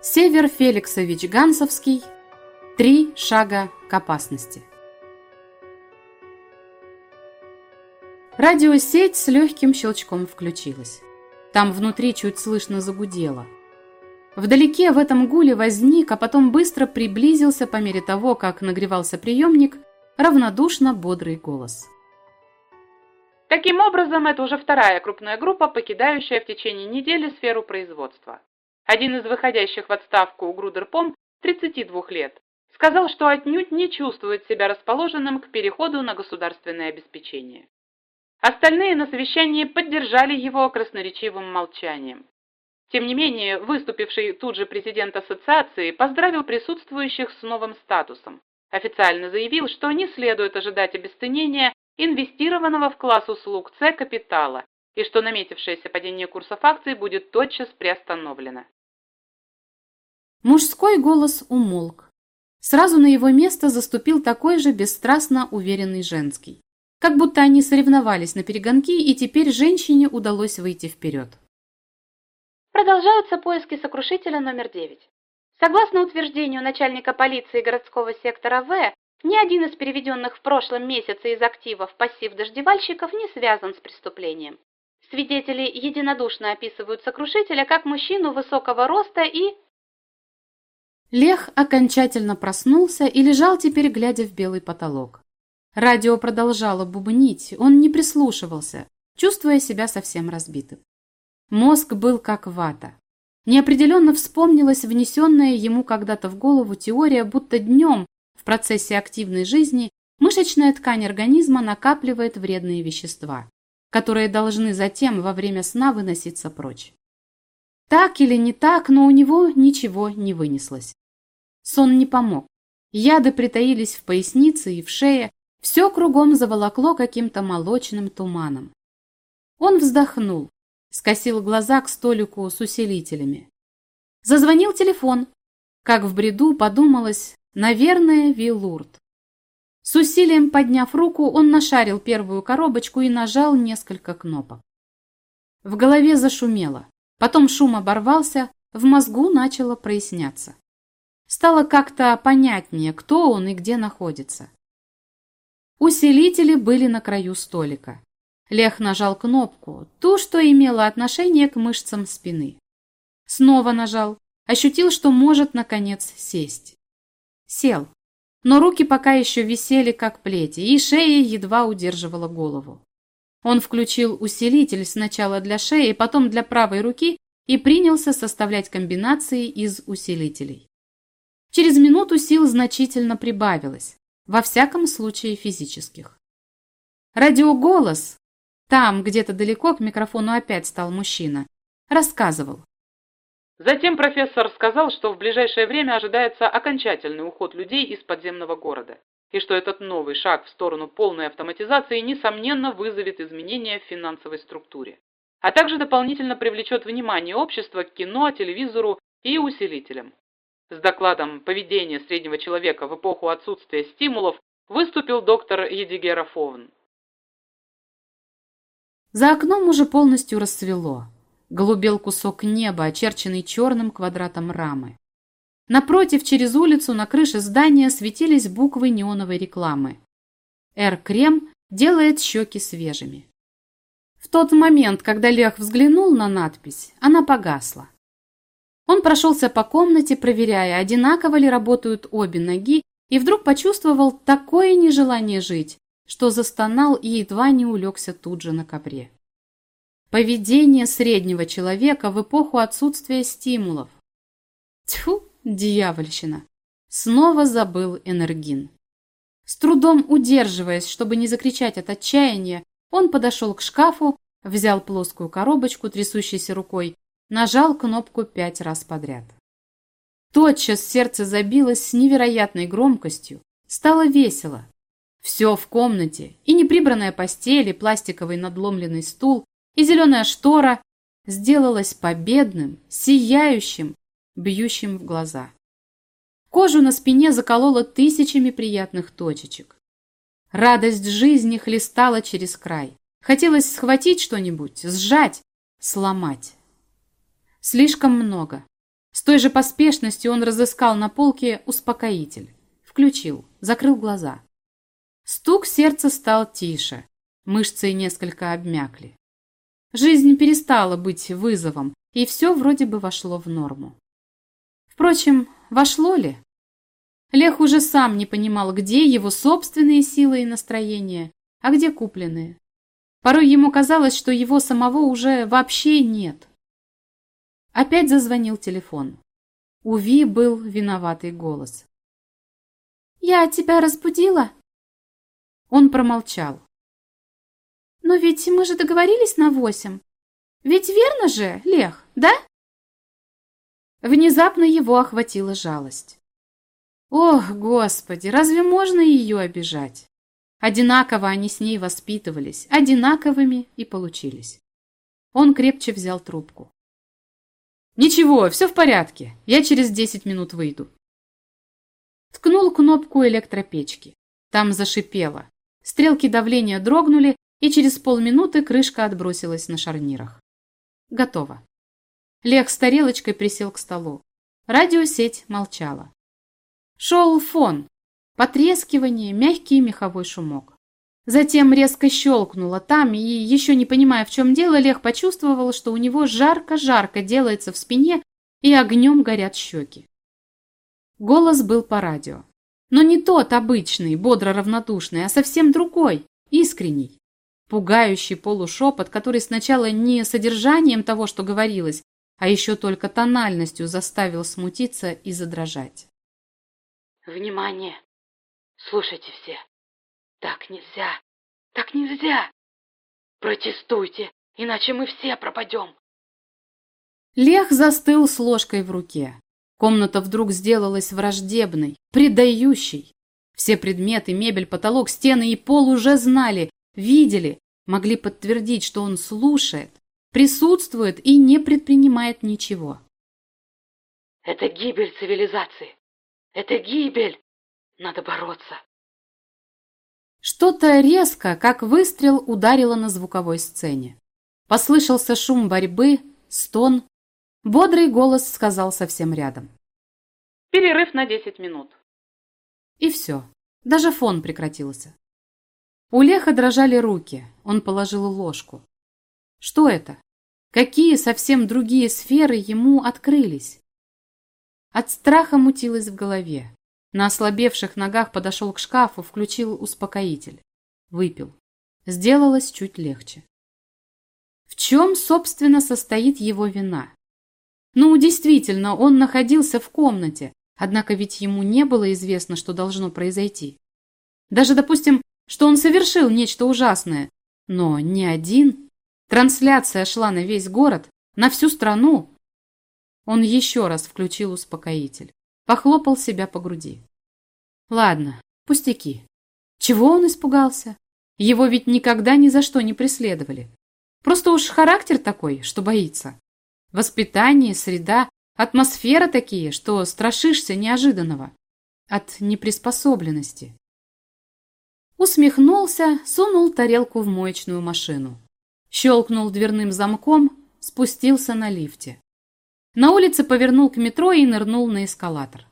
Север Феликсович Гансовский. Три шага к опасности. Радиосеть с легким щелчком включилась. Там внутри чуть слышно загудело. Вдалеке в этом гуле возник, а потом быстро приблизился по мере того, как нагревался приемник, равнодушно бодрый голос. Таким образом, это уже вторая крупная группа, покидающая в течение недели сферу производства. Один из выходящих в отставку Грудерпом, 32 лет, сказал, что отнюдь не чувствует себя расположенным к переходу на государственное обеспечение. Остальные на совещании поддержали его красноречивым молчанием. Тем не менее, выступивший тут же президент ассоциации поздравил присутствующих с новым статусом. Официально заявил, что не следует ожидать обесценения инвестированного в класс услуг С капитала и что наметившееся падение курсов акций будет тотчас приостановлено. Мужской голос умолк. Сразу на его место заступил такой же бесстрастно уверенный женский. Как будто они соревновались на перегонки, и теперь женщине удалось выйти вперед. Продолжаются поиски сокрушителя номер 9. Согласно утверждению начальника полиции городского сектора В, ни один из переведенных в прошлом месяце из активов пассив дождевальщиков не связан с преступлением. Свидетели единодушно описывают сокрушителя как мужчину высокого роста и... Лех окончательно проснулся и лежал теперь, глядя в белый потолок. Радио продолжало бубнить, он не прислушивался, чувствуя себя совсем разбитым. Мозг был как вата. Неопределенно вспомнилась внесенная ему когда-то в голову теория, будто днем в процессе активной жизни мышечная ткань организма накапливает вредные вещества, которые должны затем во время сна выноситься прочь. Так или не так, но у него ничего не вынеслось. Сон не помог. Яды притаились в пояснице и в шее, все кругом заволокло каким-то молочным туманом. Он вздохнул, скосил глаза к столику с усилителями. Зазвонил телефон. Как в бреду подумалось, Наверное, Вилурд. С усилием подняв руку, он нашарил первую коробочку и нажал несколько кнопок. В голове зашумело. Потом шум оборвался, в мозгу начало проясняться. Стало как-то понятнее, кто он и где находится. Усилители были на краю столика. Лех нажал кнопку, ту, что имела отношение к мышцам спины. Снова нажал, ощутил, что может, наконец, сесть. Сел. Но руки пока еще висели, как плети, и шея едва удерживала голову. Он включил усилитель сначала для шеи, потом для правой руки и принялся составлять комбинации из усилителей. Через минуту сил значительно прибавилось, во всяком случае физических. Радиоголос, там где-то далеко к микрофону опять стал мужчина, рассказывал. Затем профессор сказал, что в ближайшее время ожидается окончательный уход людей из подземного города, и что этот новый шаг в сторону полной автоматизации несомненно вызовет изменения в финансовой структуре, а также дополнительно привлечет внимание общества к кино, телевизору и усилителям. С докладом «Поведение среднего человека в эпоху отсутствия стимулов» выступил доктор Едигера Фовн. За окном уже полностью расцвело голубел кусок неба, очерченный черным квадратом рамы. Напротив, через улицу, на крыше здания светились буквы неоновой рекламы. «Р-крем делает щеки свежими». В тот момент, когда Лех взглянул на надпись, она погасла. Он прошелся по комнате, проверяя, одинаково ли работают обе ноги, и вдруг почувствовал такое нежелание жить, что застонал и едва не улегся тут же на ковре. Поведение среднего человека в эпоху отсутствия стимулов. Тьфу, дьявольщина. Снова забыл Энергин. С трудом удерживаясь, чтобы не закричать от отчаяния, он подошел к шкафу, взял плоскую коробочку трясущейся рукой, нажал кнопку пять раз подряд. Тотчас сердце забилось с невероятной громкостью, стало весело. Все в комнате, и неприбранная постель, и пластиковый надломленный стул, и зеленая штора сделалась победным, сияющим, бьющим в глаза. Кожу на спине заколола тысячами приятных точечек. Радость жизни хлестала через край. Хотелось схватить что-нибудь, сжать, сломать. Слишком много. С той же поспешностью он разыскал на полке успокоитель. Включил, закрыл глаза. Стук сердца стал тише, мышцы несколько обмякли. Жизнь перестала быть вызовом, и все вроде бы вошло в норму. Впрочем, вошло ли? Лех уже сам не понимал, где его собственные силы и настроения, а где купленные. Порой ему казалось, что его самого уже вообще нет. Опять зазвонил телефон. У Ви был виноватый голос. «Я тебя разбудила?» Он промолчал. «Но ведь мы же договорились на восемь. Ведь верно же, Лех, да?» Внезапно его охватила жалость. Ох, Господи, разве можно ее обижать? Одинаково они с ней воспитывались, одинаковыми и получились. Он крепче взял трубку. «Ничего, все в порядке. Я через десять минут выйду». Ткнул кнопку электропечки. Там зашипело. Стрелки давления дрогнули, и через полминуты крышка отбросилась на шарнирах. Готово. Лех с тарелочкой присел к столу. Радиосеть молчала. Шел фон. Потрескивание, мягкий меховой шумок. Затем резко щелкнуло там, и, еще не понимая, в чем дело, Лех почувствовал, что у него жарко-жарко делается в спине, и огнем горят щеки. Голос был по радио. Но не тот обычный, бодро-равнодушный, а совсем другой, искренний. Пугающий полушепот, который сначала не содержанием того, что говорилось, а еще только тональностью заставил смутиться и задрожать. «Внимание! Слушайте все! Так нельзя! Так нельзя! Протестуйте, иначе мы все пропадем!» Лех застыл с ложкой в руке. Комната вдруг сделалась враждебной, предающей. Все предметы, мебель, потолок, стены и пол уже знали, видели, могли подтвердить, что он слушает, присутствует и не предпринимает ничего. Это гибель цивилизации. Это гибель. Надо бороться. Что-то резко, как выстрел, ударило на звуковой сцене. Послышался шум борьбы, стон. Бодрый голос сказал совсем рядом. Перерыв на 10 минут. И все. Даже фон прекратился. У Леха дрожали руки. Он положил ложку. Что это? Какие совсем другие сферы ему открылись? От страха мутилось в голове. На ослабевших ногах подошел к шкафу, включил успокоитель. Выпил. Сделалось чуть легче. В чем, собственно, состоит его вина? Ну, действительно, он находился в комнате, однако ведь ему не было известно, что должно произойти. Даже, допустим, что он совершил нечто ужасное, но не один. Трансляция шла на весь город, на всю страну. Он еще раз включил успокоитель, похлопал себя по груди. Ладно, пустяки. Чего он испугался? Его ведь никогда ни за что не преследовали. Просто уж характер такой, что боится. Воспитание, среда, атмосфера такие, что страшишься неожиданного. От неприспособленности. Усмехнулся, сунул тарелку в моечную машину. Щелкнул дверным замком, спустился на лифте. На улице повернул к метро и нырнул на эскалатор.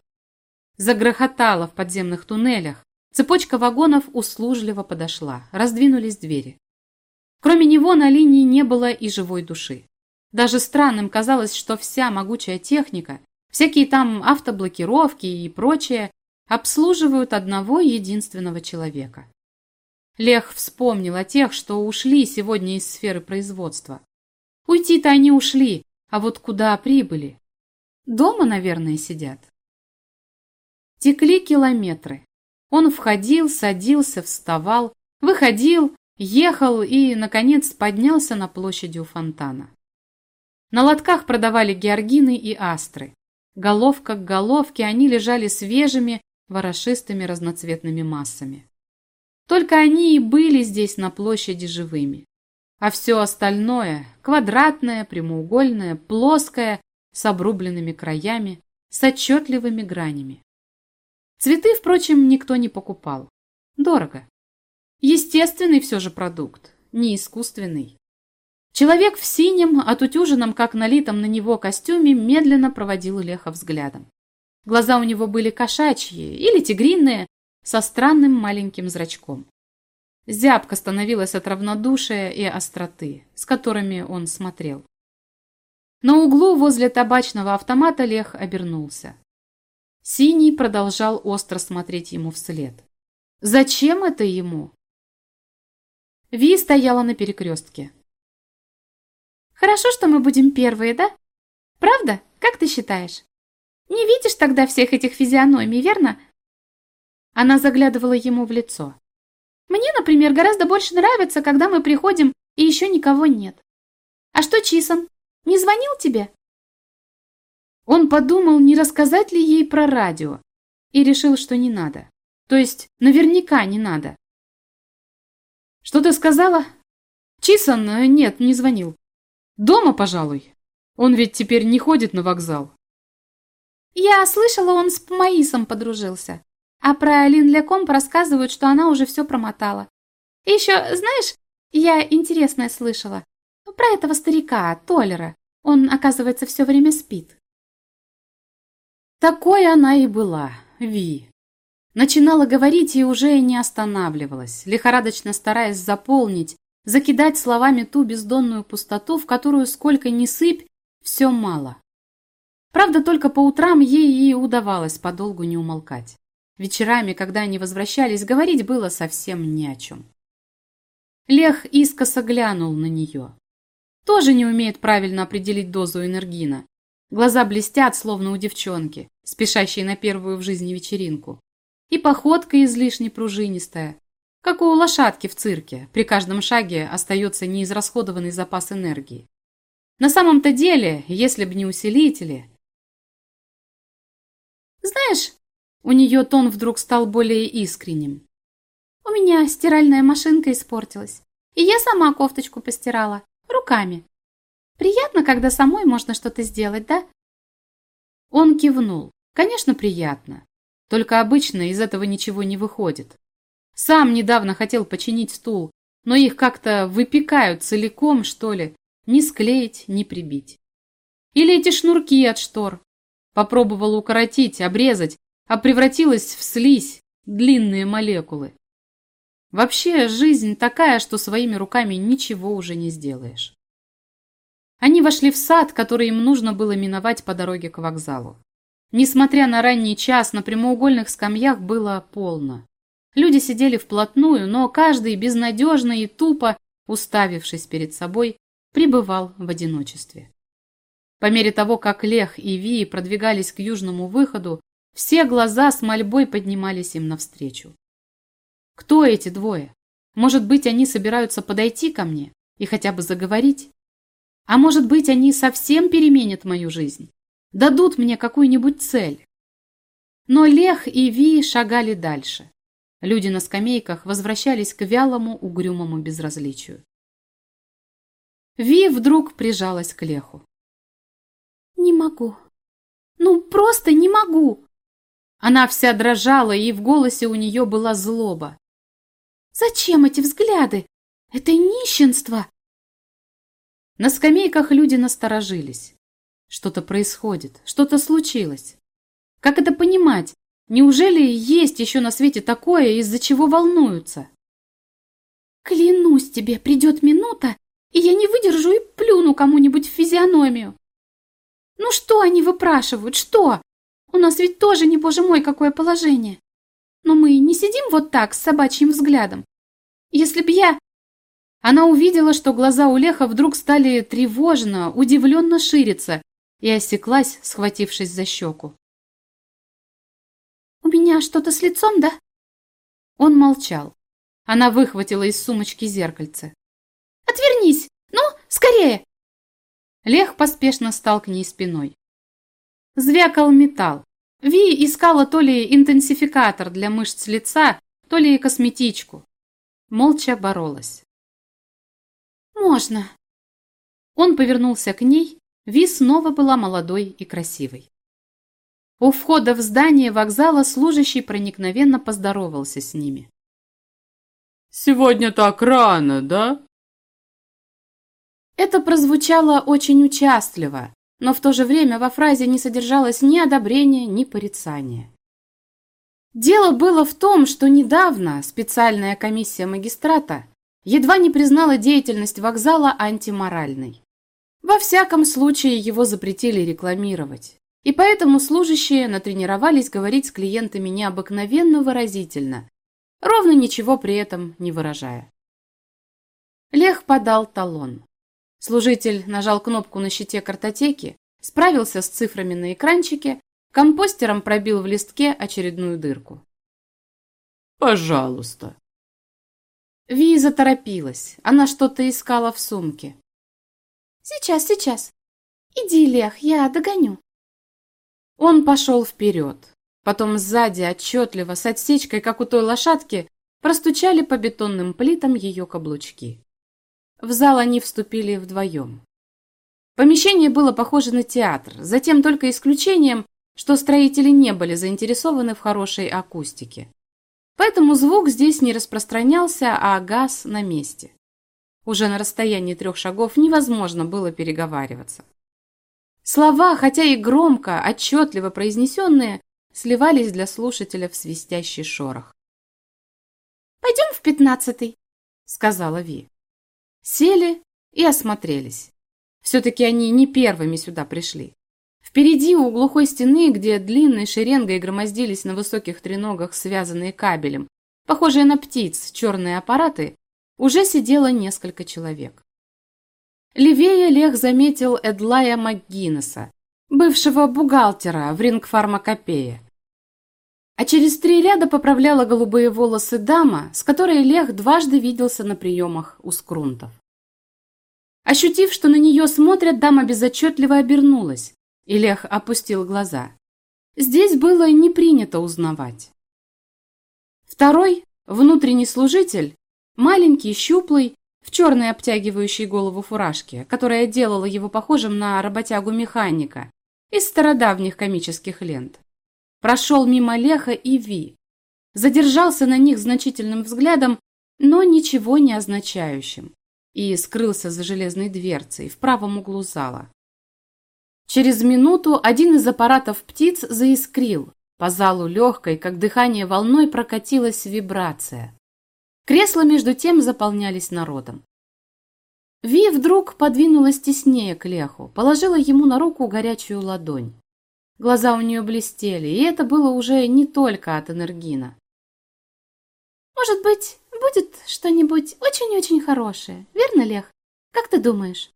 Загрохотало в подземных туннелях. Цепочка вагонов услужливо подошла, раздвинулись двери. Кроме него на линии не было и живой души. Даже странным казалось, что вся могучая техника, всякие там автоблокировки и прочее, обслуживают одного единственного человека. Лех вспомнил о тех, что ушли сегодня из сферы производства. Уйти-то они ушли, а вот куда прибыли? Дома, наверное, сидят. Текли километры. Он входил, садился, вставал, выходил, ехал и, наконец, поднялся на площади у фонтана. На лотках продавали георгины и астры. Головка к головке они лежали свежими, ворошистыми разноцветными массами. Только они и были здесь на площади живыми. А все остальное – квадратное, прямоугольное, плоское, с обрубленными краями, с отчетливыми гранями. Цветы, впрочем, никто не покупал. Дорого. Естественный все же продукт, не искусственный. Человек в синем, отутюженном, как налитом на него костюме, медленно проводил Леха взглядом. Глаза у него были кошачьи или тигриные, со странным маленьким зрачком. Зябко становилась от равнодушия и остроты, с которыми он смотрел. На углу возле табачного автомата Лех обернулся. Синий продолжал остро смотреть ему вслед. Зачем это ему? Ви стояла на перекрестке. «Хорошо, что мы будем первые, да? Правда? Как ты считаешь? Не видишь тогда всех этих физиономий, верно?» Она заглядывала ему в лицо. «Мне, например, гораздо больше нравится, когда мы приходим и еще никого нет. А что Чисон? Не звонил тебе?» Он подумал, не рассказать ли ей про радио, и решил, что не надо. То есть, наверняка не надо. «Что ты сказала?» «Чисон? Э, нет, не звонил. Дома, пожалуй. Он ведь теперь не ходит на вокзал». «Я слышала, он с Маисом подружился. А про Лин Лекомп рассказывают, что она уже все промотала. И еще, знаешь, я интересное слышала. Про этого старика, Толлера. Он, оказывается, все время спит». Такой она и была, Ви. Начинала говорить и уже не останавливалась, лихорадочно стараясь заполнить, закидать словами ту бездонную пустоту, в которую сколько ни сыпь, все мало. Правда, только по утрам ей и удавалось подолгу не умолкать. Вечерами, когда они возвращались, говорить было совсем ни о чем. Лех искоса глянул на нее. Тоже не умеет правильно определить дозу энергина. Глаза блестят, словно у девчонки, спешащей на первую в жизни вечеринку. И походка излишне пружинистая, как у лошадки в цирке, при каждом шаге остается неизрасходованный запас энергии. На самом-то деле, если б не усилители... Знаешь, у нее тон вдруг стал более искренним. У меня стиральная машинка испортилась, и я сама кофточку постирала, руками. Приятно, когда самой можно что-то сделать, да? Он кивнул. Конечно, приятно. Только обычно из этого ничего не выходит. Сам недавно хотел починить стул, но их как-то выпекают целиком, что ли, не склеить, не прибить. Или эти шнурки от штор. Попробовал укоротить, обрезать, а превратилась в слизь, длинные молекулы. Вообще, жизнь такая, что своими руками ничего уже не сделаешь. Они вошли в сад, который им нужно было миновать по дороге к вокзалу. Несмотря на ранний час, на прямоугольных скамьях было полно. Люди сидели вплотную, но каждый безнадежно и тупо, уставившись перед собой, пребывал в одиночестве. По мере того, как Лех и Ви продвигались к южному выходу, все глаза с мольбой поднимались им навстречу. Кто эти двое? Может быть, они собираются подойти ко мне и хотя бы заговорить? А может быть, они совсем переменят мою жизнь? дадут мне какую-нибудь цель. Но Лех и Ви шагали дальше. Люди на скамейках возвращались к вялому, угрюмому безразличию. Ви вдруг прижалась к Леху. «Не могу. Ну, просто не могу!» Она вся дрожала, и в голосе у нее была злоба. «Зачем эти взгляды? Это нищенство!» На скамейках люди насторожились. Что-то происходит, что-то случилось. Как это понимать? Неужели есть еще на свете такое, из-за чего волнуются? Клянусь тебе, придет минута, и я не выдержу и плюну кому-нибудь в физиономию. Ну что они выпрашивают, что? У нас ведь тоже не, боже мой, какое положение. Но мы не сидим вот так, с собачьим взглядом. Если б я... Она увидела, что глаза у Леха вдруг стали тревожно, удивленно шириться, и осеклась, схватившись за щеку. «У меня что-то с лицом, да?» Он молчал. Она выхватила из сумочки зеркальце. «Отвернись! Ну, скорее!» Лех поспешно стал к ней спиной. Звякал металл. Ви искала то ли интенсификатор для мышц лица, то ли косметичку. Молча боролась. «Можно». Он повернулся к ней, Ви снова была молодой и красивой. У входа в здание вокзала служащий проникновенно поздоровался с ними. «Сегодня так рано, да?» Это прозвучало очень участливо, но в то же время во фразе не содержалось ни одобрения, ни порицания. Дело было в том, что недавно специальная комиссия магистрата едва не признала деятельность вокзала антиморальной. Во всяком случае, его запретили рекламировать. И поэтому служащие натренировались говорить с клиентами необыкновенно выразительно, ровно ничего при этом не выражая. Лех подал талон. Служитель нажал кнопку на щите картотеки, справился с цифрами на экранчике, компостером пробил в листке очередную дырку. «Пожалуйста». Ви заторопилась. Она что-то искала в сумке. «Сейчас, сейчас. Иди, Лех, я догоню». Он пошел вперед. Потом сзади, отчетливо, с отсечкой, как у той лошадки, простучали по бетонным плитам ее каблучки. В зал они вступили вдвоем. Помещение было похоже на театр, затем только исключением, что строители не были заинтересованы в хорошей акустике. Поэтому звук здесь не распространялся, а газ на месте. Уже на расстоянии трех шагов невозможно было переговариваться. Слова, хотя и громко, отчетливо произнесенные, сливались для слушателя в свистящий шорох. «Пойдем в пятнадцатый», — сказала Ви. Сели и осмотрелись. Все-таки они не первыми сюда пришли. Впереди, у глухой стены, где длинной шеренгой громоздились на высоких треногах, связанные кабелем, похожие на птиц, черные аппараты, уже сидело несколько человек. Левее Лех заметил Эдлая МакГиннеса, бывшего бухгалтера в рингфармакопее. А через три ряда поправляла голубые волосы дама, с которой Лех дважды виделся на приемах у скрунтов. Ощутив, что на нее смотрят, дама безотчетливо обернулась, и Лех опустил глаза. Здесь было не принято узнавать. Второй, внутренний служитель, маленький, щуплый, в черной обтягивающей голову фуражке, которая делала его похожим на работягу-механика из стародавних комических лент. Прошел мимо Леха и Ви, задержался на них значительным взглядом, но ничего не означающим, и скрылся за железной дверцей в правом углу зала. Через минуту один из аппаратов птиц заискрил, по залу легкой, как дыхание волной, прокатилась вибрация. Кресла между тем заполнялись народом. Ви вдруг подвинулась теснее к Леху, положила ему на руку горячую ладонь. Глаза у нее блестели, и это было уже не только от энергина. «Может быть, будет что-нибудь очень-очень хорошее, верно, Лех? Как ты думаешь?»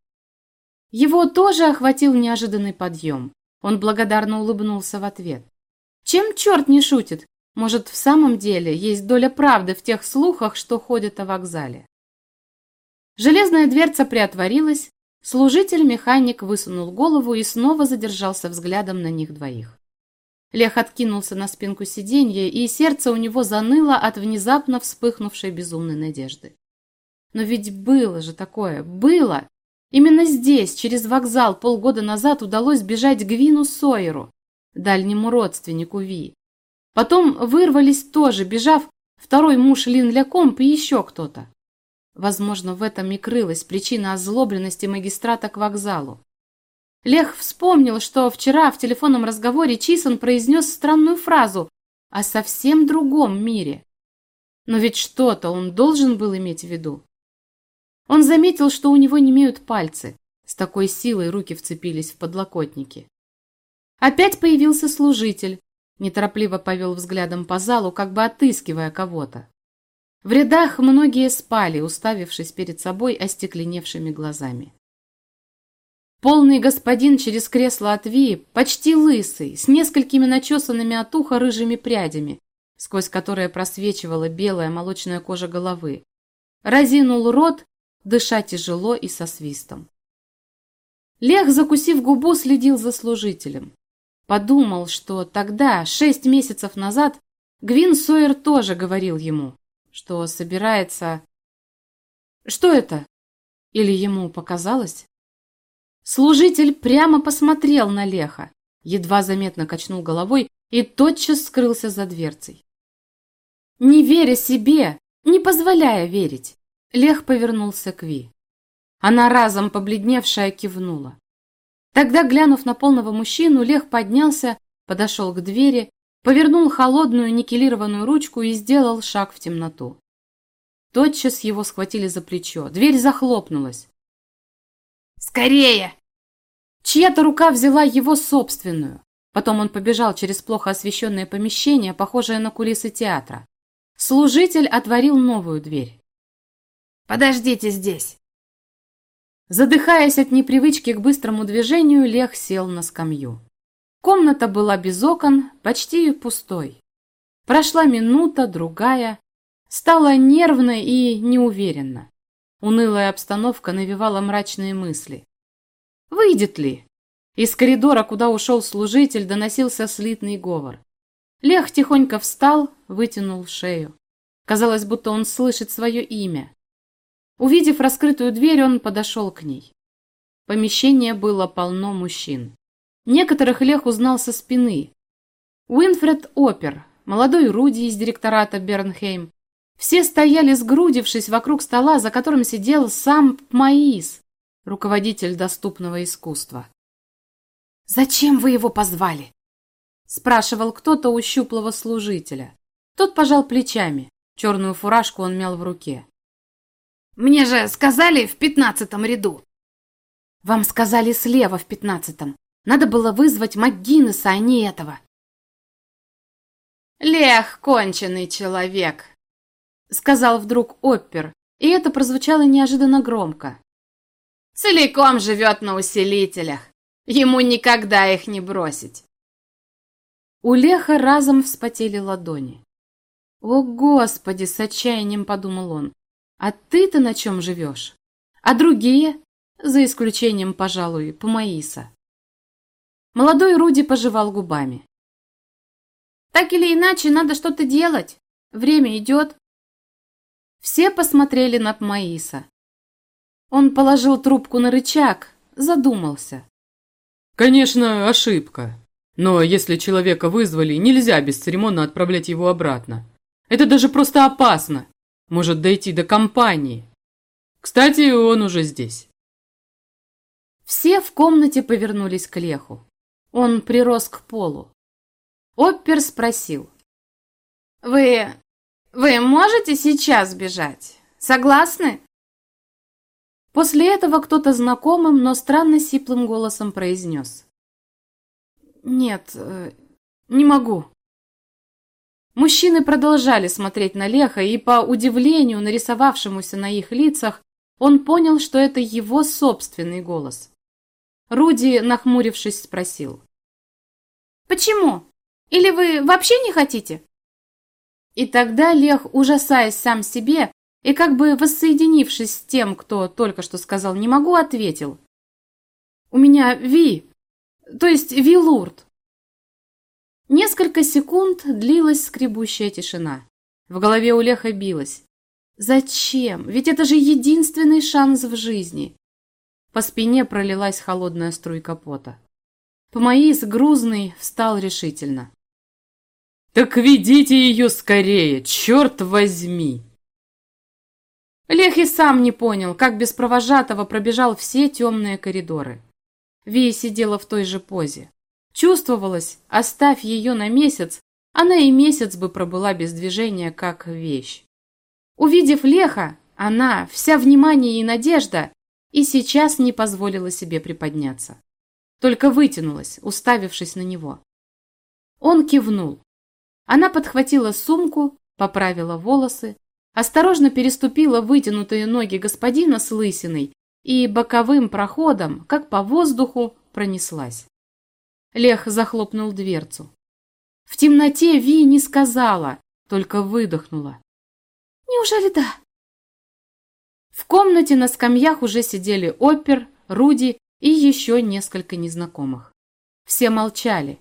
Его тоже охватил неожиданный подъем. Он благодарно улыбнулся в ответ. Чем черт не шутит? Может, в самом деле есть доля правды в тех слухах, что ходят о вокзале. Железная дверца приотворилась, служитель-механик высунул голову и снова задержался взглядом на них двоих. Лех откинулся на спинку сиденья, и сердце у него заныло от внезапно вспыхнувшей безумной надежды. Но ведь было же такое, было! Именно здесь, через вокзал, полгода назад удалось бежать Гвину Сойеру, дальнему родственнику Ви. Потом вырвались тоже, бежав, второй муж Лин Лякомп и еще кто-то. Возможно, в этом и крылась причина озлобленности магистрата к вокзалу. Лех вспомнил, что вчера в телефонном разговоре Чисон произнес странную фразу о совсем другом мире. Но ведь что-то он должен был иметь в виду. Он заметил, что у него не имеют пальцы. С такой силой руки вцепились в подлокотники. Опять появился служитель, неторопливо повел взглядом по залу, как бы отыскивая кого-то. В рядах многие спали, уставившись перед собой остекленевшими глазами. Полный господин через кресло от Ви, почти лысый, с несколькими начесанными от уха рыжими прядями, сквозь которые просвечивала белая молочная кожа головы, разинул рот, дыша тяжело и со свистом. Лех, закусив губу, следил за служителем. Подумал, что тогда, шесть месяцев назад, Гвин Сойер тоже говорил ему, что собирается... Что это? Или ему показалось? Служитель прямо посмотрел на Леха, едва заметно качнул головой и тотчас скрылся за дверцей. Не веря себе, не позволяя верить, Лех повернулся к Ви. Она разом побледневшая кивнула. Тогда, глянув на полного мужчину, Лех поднялся, подошел к двери, повернул холодную никелированную ручку и сделал шаг в темноту. Тотчас его схватили за плечо. Дверь захлопнулась. «Скорее!» Чья-то рука взяла его собственную. Потом он побежал через плохо освещенное помещение, похожее на кулисы театра. Служитель отворил новую дверь. «Подождите здесь!» Задыхаясь от непривычки к быстрому движению, Лех сел на скамью. Комната была без окон, почти пустой. Прошла минута, другая. Стало нервно и неуверенно. Унылая обстановка навевала мрачные мысли. Выйдет ли? Из коридора, куда ушел служитель, доносился слитный говор. Лех тихонько встал, вытянул шею. Казалось, будто он слышит свое имя. Увидев раскрытую дверь, он подошел к ней. Помещение было полно мужчин. Некоторых Лех узнал со спины. Уинфред Опер, молодой Руди из директората Бернхейм. Все стояли сгрудившись вокруг стола, за которым сидел сам Маис, руководитель доступного искусства. «Зачем вы его позвали?» спрашивал кто-то у щуплого служителя. Тот пожал плечами. Черную фуражку он мял в руке. Мне же сказали в пятнадцатом ряду. Вам сказали слева в пятнадцатом. Надо было вызвать МакГиннеса, а не этого. Лех, конченый человек, сказал вдруг Оппер, и это прозвучало неожиданно громко. Целиком живет на усилителях. Ему никогда их не бросить. У Леха разом вспотели ладони. «О, Господи!» — с отчаянием подумал он. А ты-то на чем живешь? А другие? За исключением, пожалуй, Помаиса. Молодой Руди пожевал губами. Так или иначе, надо что-то делать. Время идет. Все посмотрели на Помаиса. Он положил трубку на рычаг, задумался. Конечно, ошибка. Но если человека вызвали, нельзя бесцеремонно отправлять его обратно. Это даже просто опасно может дойти до компании. Кстати, он уже здесь. Все в комнате повернулись к Леху. Он прирос к полу. Оппер спросил. «Вы... вы можете сейчас бежать? Согласны?» После этого кто-то знакомым, но странно сиплым голосом произнес. «Нет, э, не могу». Мужчины продолжали смотреть на Леха, и по удивлению, нарисовавшемуся на их лицах, он понял, что это его собственный голос. Руди, нахмурившись, спросил. «Почему? Или вы вообще не хотите?» И тогда Лех, ужасаясь сам себе и как бы воссоединившись с тем, кто только что сказал «не могу», ответил. «У меня Ви, то есть Вилурд». Несколько секунд длилась скребущая тишина. В голове у Леха билось. Зачем? Ведь это же единственный шанс в жизни. По спине пролилась холодная струйка пота. Помоис, грузный, встал решительно. «Так ведите ее скорее, черт возьми!» Лех и сам не понял, как без провожатого пробежал все темные коридоры. Ви сидела в той же позе. Чувствовалось, оставь ее на месяц, она и месяц бы пробыла без движения, как вещь. Увидев Леха, она, вся внимание и надежда, и сейчас не позволила себе приподняться. Только вытянулась, уставившись на него. Он кивнул. Она подхватила сумку, поправила волосы, осторожно переступила вытянутые ноги господина с лысиной и боковым проходом, как по воздуху, пронеслась. Лех захлопнул дверцу. В темноте Ви не сказала, только выдохнула. «Неужели да?» В комнате на скамьях уже сидели Опер, Руди и еще несколько незнакомых. Все молчали,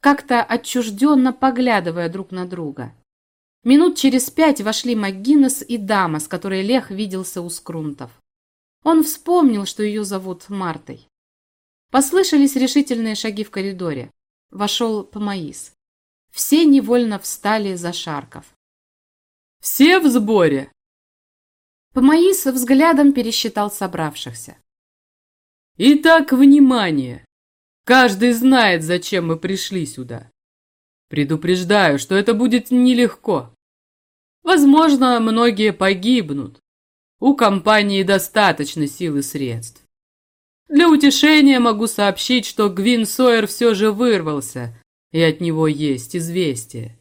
как-то отчужденно поглядывая друг на друга. Минут через пять вошли МакГиннес и дама, с которой Лех виделся у скрунтов. Он вспомнил, что ее зовут Мартой. Послышались решительные шаги в коридоре. Вошел Помаис. Все невольно встали за Шарков. «Все в сборе?» Помаис взглядом пересчитал собравшихся. Итак, внимание! Каждый знает, зачем мы пришли сюда. Предупреждаю, что это будет нелегко. Возможно, многие погибнут. У компании достаточно сил и средств. Для утешения могу сообщить, что Гвин Сойер все же вырвался, и от него есть известие.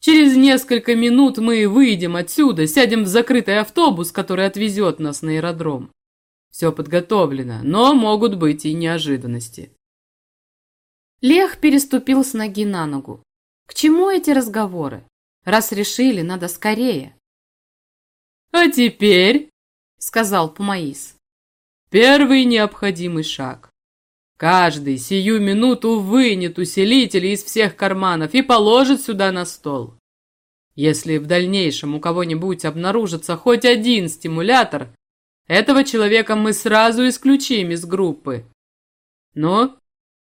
Через несколько минут мы выйдем отсюда, сядем в закрытый автобус, который отвезет нас на аэродром. Все подготовлено, но могут быть и неожиданности. Лех переступил с ноги на ногу. К чему эти разговоры? Раз решили, надо скорее. А теперь, сказал Пумаис, первый необходимый шаг. Каждый сию минуту вынет усилители из всех карманов и положит сюда на стол. Если в дальнейшем у кого-нибудь обнаружится хоть один стимулятор, этого человека мы сразу исключим из группы. Но,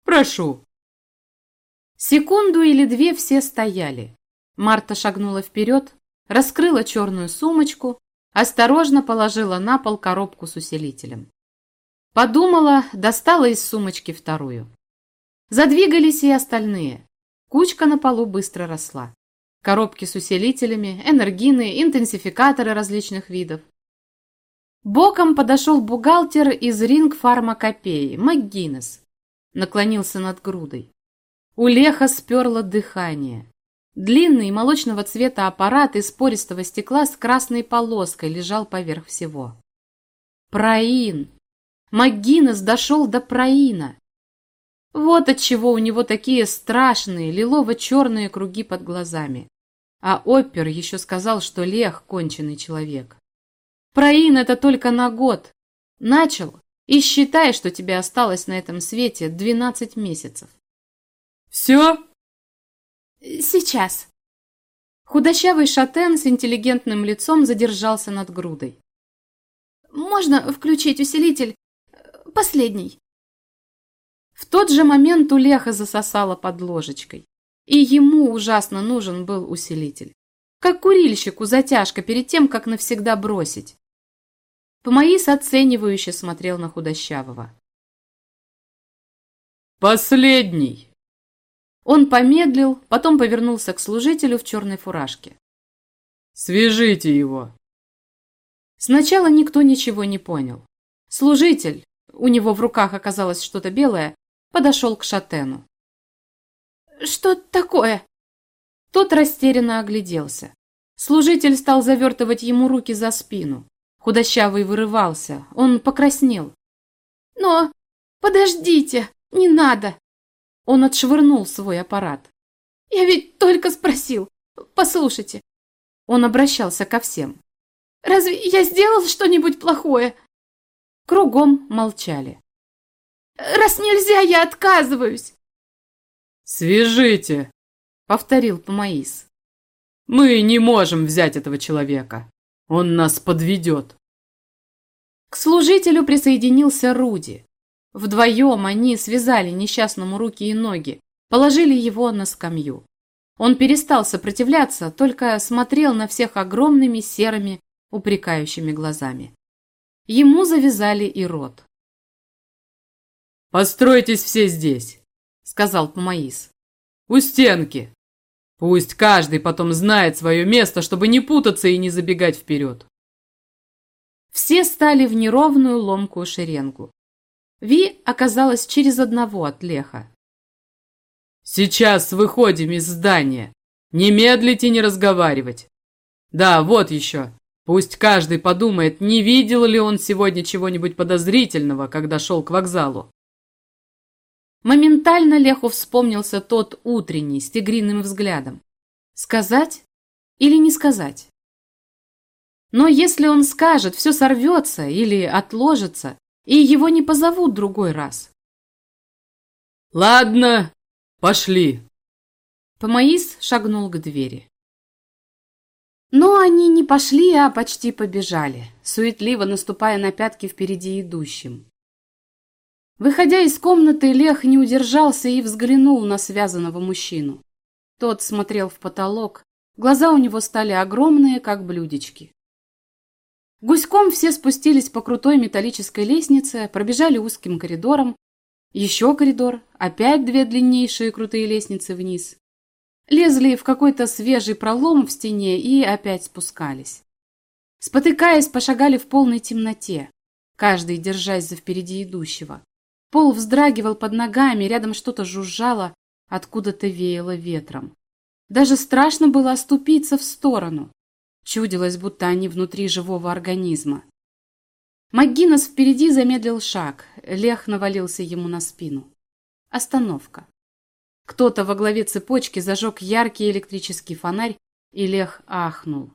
прошу. Секунду или две все стояли. Марта шагнула вперед, раскрыла черную сумочку, осторожно положила на пол коробку с усилителем. Подумала, достала из сумочки вторую. Задвигались и остальные. Кучка на полу быстро росла. Коробки с усилителями, энергины, интенсификаторы различных видов. Боком подошел бухгалтер из ринг фармакопеи, МакГиннес. Наклонился над грудой. У Леха сперло дыхание. Длинный молочного цвета аппарат из пористого стекла с красной полоской лежал поверх всего. Проин! МакГиннес дошел до Проина. Вот отчего у него такие страшные лилово-черные круги под глазами. А опер еще сказал, что Лех – конченый человек. Проин – это только на год. Начал и считай, что тебе осталось на этом свете 12 месяцев. «Все?» «Сейчас». Худощавый шатен с интеллигентным лицом задержался над грудой. «Можно включить усилитель? Последний. В тот же момент у Леха засосало под ложечкой. И ему ужасно нужен был усилитель. Как курильщику затяжка перед тем, как навсегда бросить. Помаис оценивающе смотрел на худощавого. «Последний!» Он помедлил, потом повернулся к служителю в черной фуражке. «Свяжите его!» Сначала никто ничего не понял. Служитель, у него в руках оказалось что-то белое, подошел к Шатену. «Что такое?» Тот растерянно огляделся. Служитель стал завертывать ему руки за спину. Худощавый вырывался, он покраснел. «Но подождите, не надо!» Он отшвырнул свой аппарат. «Я ведь только спросил. Послушайте». Он обращался ко всем. «Разве я сделал что-нибудь плохое?» Кругом молчали. «Раз нельзя, я отказываюсь!» «Свяжите!» — повторил Помаис. «Мы не можем взять этого человека. Он нас подведет». К служителю присоединился Руди. Вдвоем они связали несчастному руки и ноги, положили его на скамью. Он перестал сопротивляться, только смотрел на всех огромными серыми, упрекающими глазами. Ему завязали и рот. «Постройтесь все здесь», — сказал Пумаис. «У стенки. Пусть каждый потом знает свое место, чтобы не путаться и не забегать вперед». Все стали в неровную ломкую шеренгу. Ви оказалась через одного от Леха. «Сейчас выходим из здания. Не медлить и не разговаривать. Да, вот еще. Пусть каждый подумает, не видел ли он сегодня чего-нибудь подозрительного, когда шел к вокзалу. Моментально Леху вспомнился тот утренний с тигриным взглядом. Сказать или не сказать? Но если он скажет, все сорвется или отложится, и его не позовут другой раз. «Ладно, пошли!» Помаис шагнул к двери. Но они не пошли, а почти побежали, суетливо наступая на пятки впереди идущим. Выходя из комнаты, Лех не удержался и взглянул на связанного мужчину. Тот смотрел в потолок, глаза у него стали огромные, как блюдечки. Гуськом все спустились по крутой металлической лестнице, пробежали узким коридором, еще коридор, опять две длиннейшие крутые лестницы вниз. Лезли в какой-то свежий пролом в стене и опять спускались. Спотыкаясь, пошагали в полной темноте, каждый держась за впереди идущего. Пол вздрагивал под ногами, рядом что-то жужжало, откуда-то веяло ветром. Даже страшно было оступиться в сторону. Чудилось, будто они внутри живого организма. МакГиннес впереди замедлил шаг. Лех навалился ему на спину. Остановка. Кто-то во главе цепочки зажег яркий электрический фонарь, и Лех ахнул.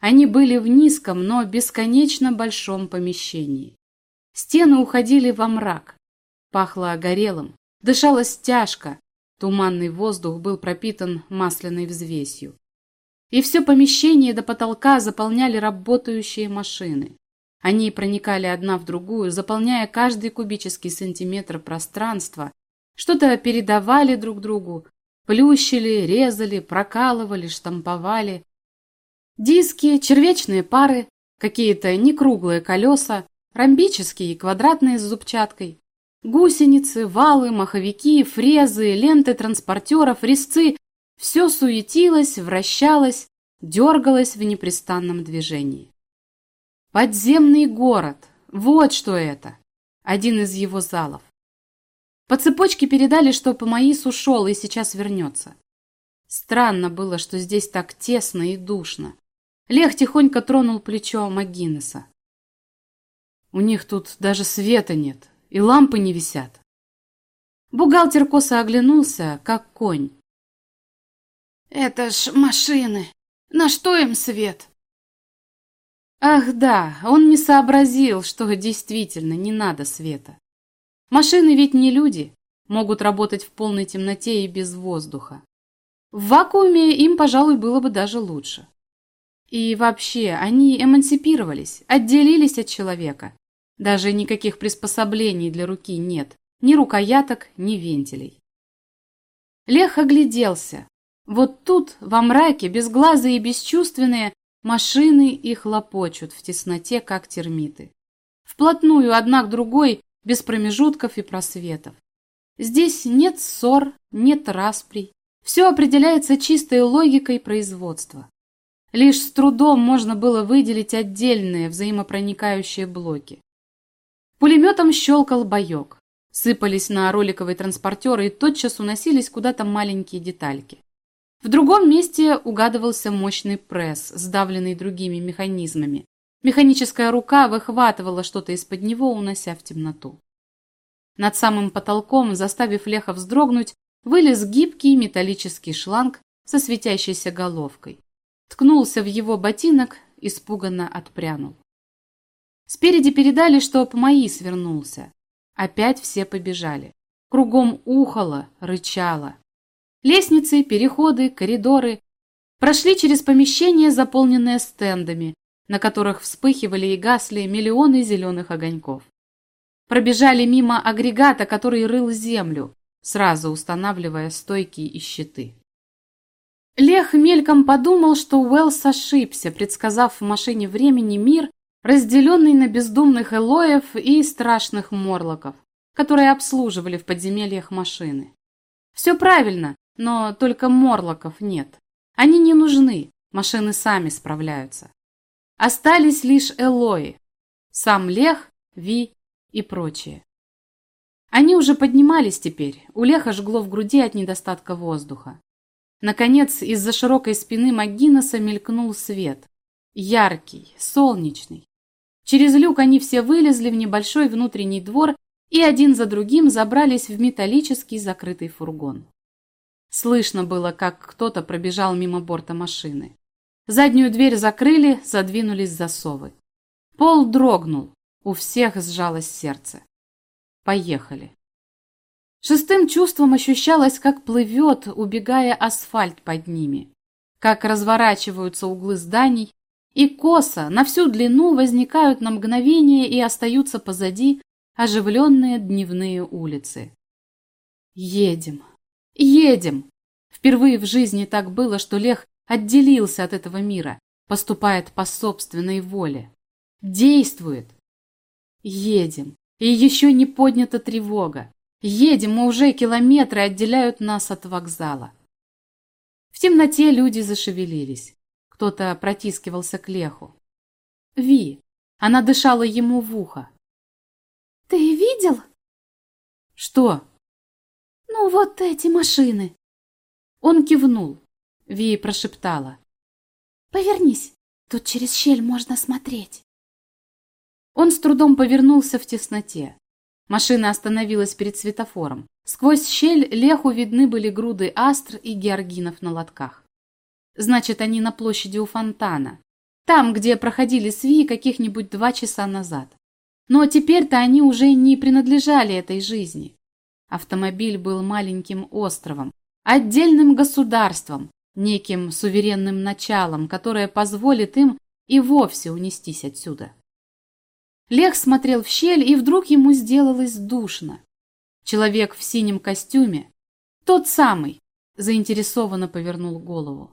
Они были в низком, но бесконечно большом помещении. Стены уходили во мрак. Пахло горелым, дышалось тяжко, туманный воздух был пропитан масляной взвесью. И все помещение до потолка заполняли работающие машины. Они проникали одна в другую, заполняя каждый кубический сантиметр пространства, что-то передавали друг другу, плющили, резали, прокалывали, штамповали. Диски, червечные пары, какие-то некруглые колеса, ромбические и квадратные с зубчаткой, гусеницы, валы, маховики, фрезы, ленты транспортеров, резцы – все суетилось, вращалось, дергалось в непрестанном движении. Подземный город. Вот что это. Один из его залов. По цепочке передали, что Помаис ушел и сейчас вернется. Странно было, что здесь так тесно и душно. Лех тихонько тронул плечо Магинеса. У них тут даже света нет, и лампы не висят. Бухгалтер косо оглянулся, как конь. «Это ж машины! На что им свет?» Ах да, он не сообразил, что действительно не надо света. Машины ведь не люди, могут работать в полной темноте и без воздуха. В вакууме им, пожалуй, было бы даже лучше. И вообще, они эмансипировались, отделились от человека. Даже никаких приспособлений для руки нет, ни рукояток, ни вентилей. Лех огляделся. Вот тут, во мраке, безглазые и бесчувственные, Машины и хлопочут в тесноте, как термиты. Вплотную одна к другой, без промежутков и просветов. Здесь нет ссор, нет расприй. Все определяется чистой логикой производства. Лишь с трудом можно было выделить отдельные взаимопроникающие блоки. Пулеметом щелкал боек. Сыпались на роликовые транспортеры и тотчас уносились куда-то маленькие детальки. В другом месте угадывался мощный пресс, сдавленный другими механизмами. Механическая рука выхватывала что-то из-под него, унося в темноту. Над самым потолком, заставив Леха вздрогнуть, вылез гибкий металлический шланг со светящейся головкой. Ткнулся в его ботинок, испуганно отпрянул. Спереди передали, что Пмаи свернулся. Опять все побежали. Кругом ухало, рычало. Лестницы, переходы, коридоры. Прошли через помещение, заполненное стендами, на которых вспыхивали и гасли миллионы зеленых огоньков. Пробежали мимо агрегата, который рыл землю, сразу устанавливая стойки и щиты. Лех мельком подумал, что Уэллс ошибся, предсказав в машине времени мир, разделенный на бездумных элоев и страшных морлоков, которые обслуживали в подземельях машины. Все правильно, но только морлоков нет. Они не нужны, машины сами справляются. Остались лишь Элои, сам Лех, Ви и прочие. Они уже поднимались теперь, у Леха жгло в груди от недостатка воздуха. Наконец, из-за широкой спины Магинеса мелькнул свет. Яркий, солнечный. Через люк они все вылезли в небольшой внутренний двор и один за другим забрались в металлический закрытый фургон. Слышно было, как кто-то пробежал мимо борта машины. Заднюю дверь закрыли, задвинулись засовы. Пол дрогнул, у всех сжалось сердце. Поехали. Шестым чувством ощущалось, как плывет, убегая асфальт под ними, как разворачиваются углы зданий, и косо на всю длину возникают на мгновение и остаются позади оживленные дневные улицы. Едем. Едем! Впервые в жизни так было, что Лех отделился от этого мира, поступает по собственной воле. Действует. Едем. И еще не поднята тревога. Едем, и уже километры отделяют нас от вокзала. В темноте люди зашевелились. Кто-то протискивался к Леху. Ви. Она дышала ему в ухо. «Ты видел?» «Что?» «Ну, вот эти машины». Он кивнул. Ви прошептала. «Повернись, тут через щель можно смотреть». Он с трудом повернулся в тесноте. Машина остановилась перед светофором. Сквозь щель Леху видны были груды астр и георгинов на лотках. Значит, они на площади у фонтана. Там, где проходили СВИ каких-нибудь два часа назад. Но теперь-то они уже не принадлежали этой жизни. Автомобиль был маленьким островом, отдельным государством, неким суверенным началом, которое позволит им и вовсе унестись отсюда. Лех смотрел в щель, и вдруг ему сделалось душно. Человек в синем костюме, тот самый, заинтересованно повернул голову.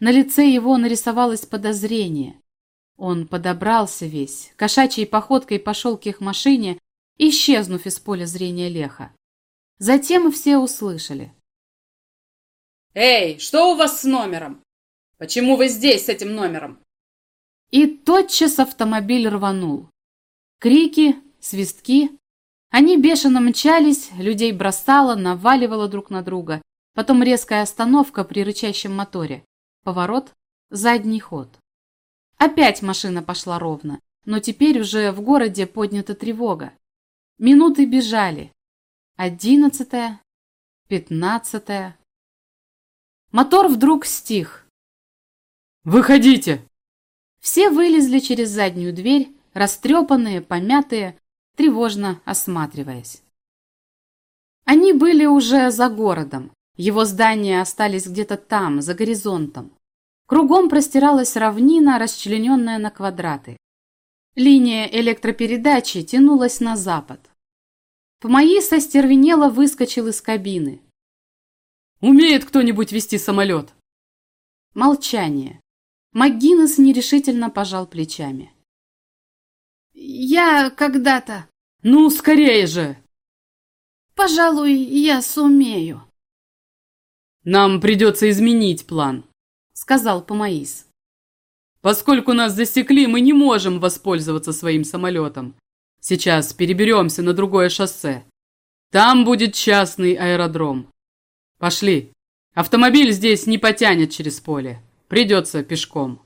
На лице его нарисовалось подозрение. Он подобрался весь, кошачьей походкой пошел к их машине, исчезнув из поля зрения Леха. Затем все услышали. «Эй, что у вас с номером? Почему вы здесь с этим номером?» И тотчас автомобиль рванул. Крики, свистки. Они бешено мчались, людей бросало, наваливало друг на друга. Потом резкая остановка при рычащем моторе. Поворот, задний ход. Опять машина пошла ровно, но теперь уже в городе поднята тревога. Минуты бежали. Одиннадцатая, пятнадцатая. Мотор вдруг стих. «Выходите!» Все вылезли через заднюю дверь, растрепанные, помятые, тревожно осматриваясь. Они были уже за городом. Его здания остались где-то там, за горизонтом. Кругом простиралась равнина, расчлененная на квадраты. Линия электропередачи тянулась на запад. Помаис остервенело выскочил из кабины. «Умеет кто-нибудь вести самолет?» Молчание. МакГиннес нерешительно пожал плечами. Я когда-то... Ну, скорее же! Пожалуй, я сумею. Нам придется изменить план, сказал Помаис. Поскольку нас засекли, мы не можем воспользоваться своим самолетом. Сейчас переберемся на другое шоссе. Там будет частный аэродром. Пошли. Автомобиль здесь не потянет через поле. Придется пешком.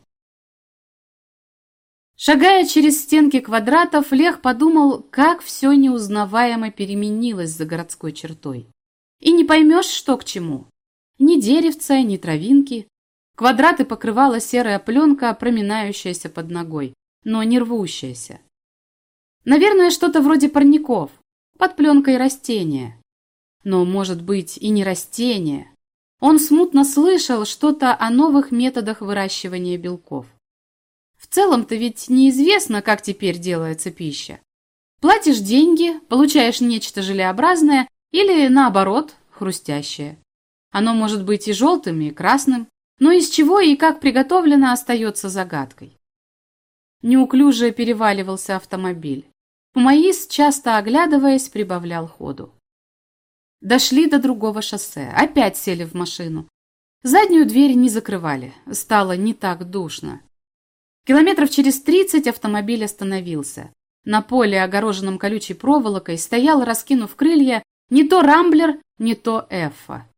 Шагая через стенки квадратов, Лех подумал, как все неузнаваемо переменилось за городской чертой. И не поймешь, что к чему. Ни деревца, ни травинки. Квадраты покрывала серая пленка, проминающаяся под ногой, но не рвущаяся. Наверное, что-то вроде парников, под пленкой растения. Но, может быть, и не растение. Он смутно слышал что-то о новых методах выращивания белков. В целом-то ведь неизвестно, как теперь делается пища. Платишь деньги, получаешь нечто желеобразное или, наоборот, хрустящее. Оно может быть и желтым, и красным, но из чего и как приготовлено остается загадкой. Неуклюже переваливался автомобиль. Маис, часто оглядываясь, прибавлял ходу. Дошли до другого шоссе, опять сели в машину. Заднюю дверь не закрывали, стало не так душно. Километров через тридцать автомобиль остановился. На поле, огороженном колючей проволокой, стоял, раскинув крылья, не то Рамблер, не то Эффа.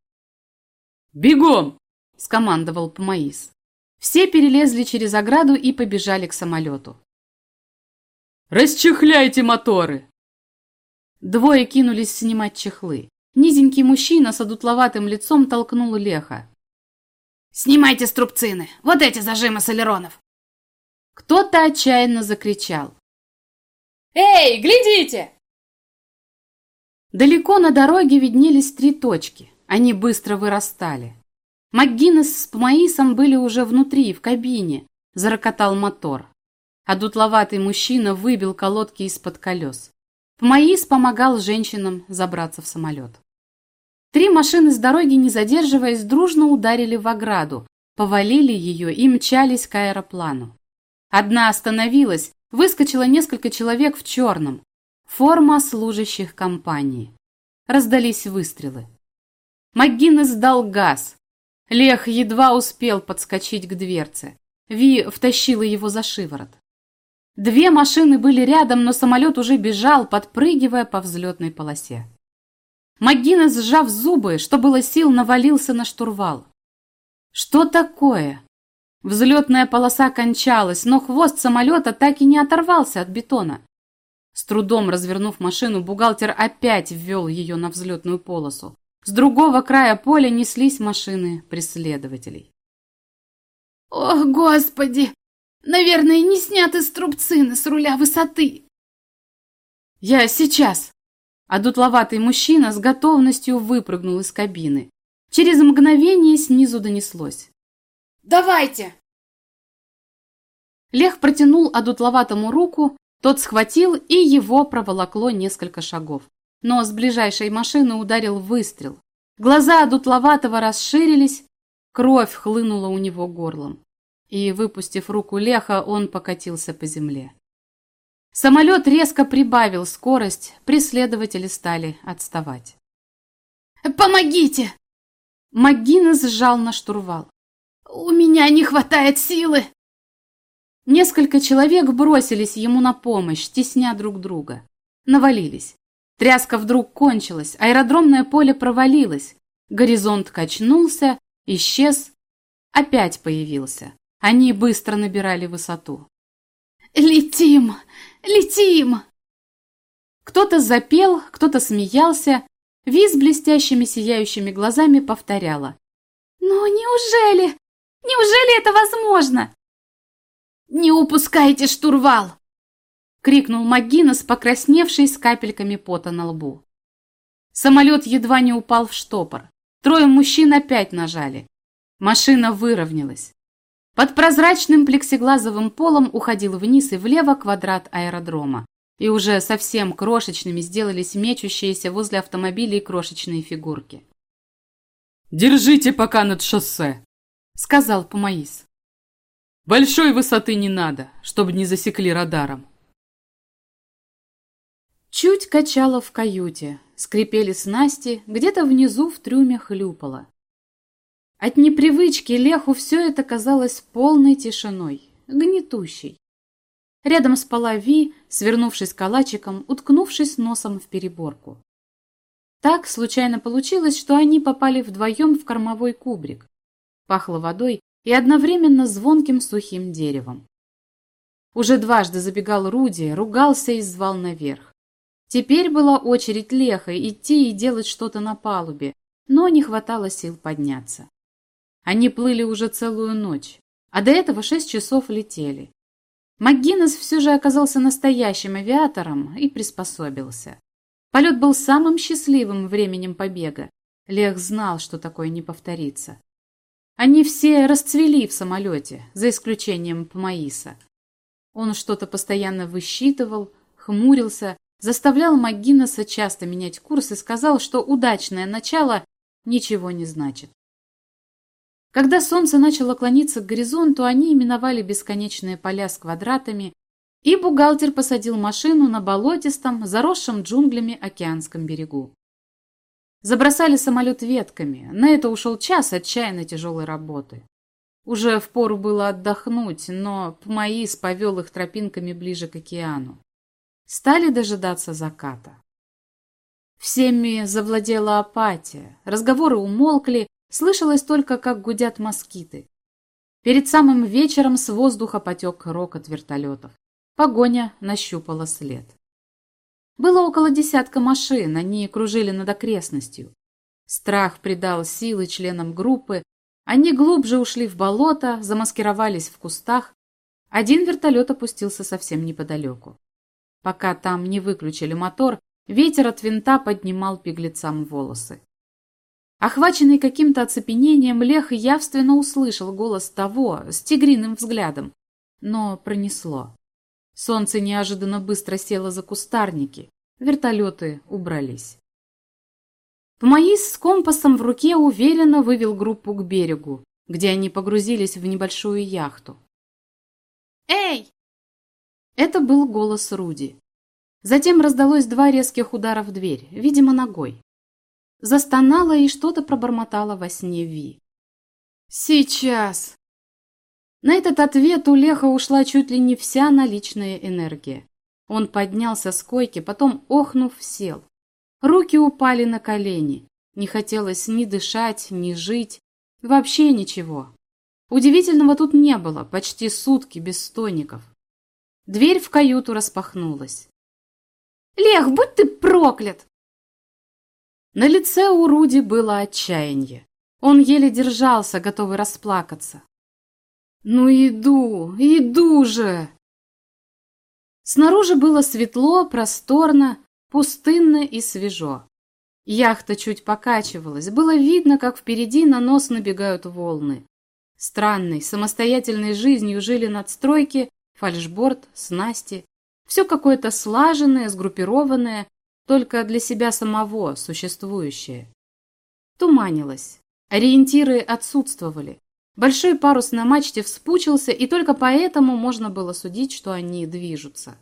«Бегом!» – скомандовал Пмаис. Все перелезли через ограду и побежали к самолету. «Расчехляйте моторы!» Двое кинулись снимать чехлы. Низенький мужчина с одутловатым лицом толкнул Леха. «Снимайте струбцины! Вот эти зажимы солеронов!» Кто-то отчаянно закричал. «Эй, глядите!» Далеко на дороге виднелись три точки. Они быстро вырастали. МакГиннес с Пмаисом были уже внутри, в кабине. Зарокотал мотор. А дутловатый мужчина выбил колодки из-под колес. Пмаис помогал женщинам забраться в самолет. Три машины с дороги, не задерживаясь, дружно ударили в ограду, повалили ее и мчались к аэроплану. Одна остановилась, Выскочило несколько человек в черном. Форма служащих компании. Раздались выстрелы. МакГиннес дал газ. Лех едва успел подскочить к дверце. Ви втащила его за шиворот. Две машины были рядом, но самолет уже бежал, подпрыгивая по взлетной полосе. МакГиннес, сжав зубы, что было сил, навалился на штурвал. Что такое? Взлетная полоса кончалась, но хвост самолета так и не оторвался от бетона. С трудом развернув машину, бухгалтер опять ввел ее на взлетную полосу. С другого края поля неслись машины преследователей. «О, Господи! Наверное, не сняты струбцины с руля высоты!» «Я сейчас!» А дутловатый мужчина с готовностью выпрыгнул из кабины. Через мгновение снизу донеслось. «Давайте!» Лех протянул одутловатому руку, тот схватил и его проволокло несколько шагов. Но с ближайшей машины ударил выстрел. Глаза одутловатого расширились, кровь хлынула у него горлом. И, выпустив руку Леха, он покатился по земле. Самолет резко прибавил скорость, преследователи стали отставать. «Помогите!» МакГиннес сжал на штурвал. «У меня не хватает силы!» Несколько человек бросились ему на помощь, тесня друг друга. Навалились. Тряска вдруг кончилась, аэродромное поле провалилось. Горизонт качнулся, исчез, опять появился. Они быстро набирали высоту. «Летим! Летим!» Кто-то запел, кто-то смеялся. Ви с блестящими сияющими глазами повторяла. «Ну неужели? Неужели это возможно?» «Не упускайте штурвал!» — крикнул МакГиннес, покрасневший с капельками пота на лбу. Самолет едва не упал в штопор. Трое мужчин опять нажали. Машина выровнялась. Под прозрачным плексиглазовым полом уходил вниз и влево квадрат аэродрома, и уже совсем крошечными сделались мечущиеся возле автомобилей крошечные фигурки. «Держите пока над шоссе», — сказал Пумаис. «Большой высоты не надо, чтобы не засекли радаром». Чуть качало в каюте, скрипели снасти, где-то внизу в трюме хлюпало. От непривычки Леху все это казалось полной тишиной, гнетущей. Рядом спала Ви, свернувшись калачиком, уткнувшись носом в переборку. Так случайно получилось, что они попали вдвоем в кормовой кубрик. Пахло водой и одновременно звонким сухим деревом. Уже дважды забегал Руди, ругался и звал наверх. Теперь была очередь Леха идти и делать что-то на палубе, но не хватало сил подняться. Они плыли уже целую ночь, а до этого шесть часов летели. МакГиннес все же оказался настоящим авиатором и приспособился. Полет был самым счастливым временем побега. Лех знал, что такое не повторится. Они все расцвели в самолете, за исключением Пмаиса. Он что-то постоянно высчитывал, хмурился, заставлял МакГиннеса часто менять курс и сказал, что удачное начало ничего не значит. Когда солнце начало клониться к горизонту, они именовали бесконечные поля с квадратами, и бухгалтер посадил машину на болотистом, заросшем джунглями океанском берегу. Забросали самолет ветками, на это ушел час отчаянно тяжелой работы. Уже впору было отдохнуть, но Пмаис повел их тропинками ближе к океану. Стали дожидаться заката. Всеми завладела апатия, разговоры умолкли, Слышалось только, как гудят москиты. Перед самым вечером с воздуха потек рокот вертолетов. Погоня нащупала след. Было около десятка машин, они кружили над окрестностью. Страх придал силы членам группы, они глубже ушли в болото, замаскировались в кустах. Один вертолет опустился совсем неподалеку. Пока там не выключили мотор, ветер от винта поднимал беглецам волосы. Охваченный каким-то оцепенением, Лех явственно услышал голос того с тигриным взглядом. Но пронесло. Солнце неожиданно быстро село за кустарники. Вертолеты убрались. Пмаис с компасом в руке уверенно вывел группу к берегу, где они погрузились в небольшую яхту. «Эй! Это был голос Руди. Затем раздалось два резких удара в дверь, видимо, ногой. Застонала и что-то пробормотала во сне Ви. «Сейчас!» На этот ответ у Леха ушла чуть ли не вся наличная энергия. Он поднялся с койки, потом, охнув, сел. Руки упали на колени. Не хотелось ни дышать, ни жить. Вообще ничего. Удивительного тут не было, почти сутки без стойников. Дверь в каюту распахнулась. «Лех, будь ты проклят!» На лице у Руди было отчаяние. Он еле держался, готовый расплакаться. «Ну иду, иду же!» Снаружи было светло, просторно, пустынно и свежо. Яхта чуть покачивалась, было видно, как впереди на нос набегают волны. Странной, самостоятельной жизнью жили надстройки, фальшборд, снасти. Все какое-то слаженное, сгруппированное, только для себя самого существующее. Туманилось. Ориентиры отсутствовали. Большой парус на мачте вспучился, и только поэтому можно было судить, что они движутся.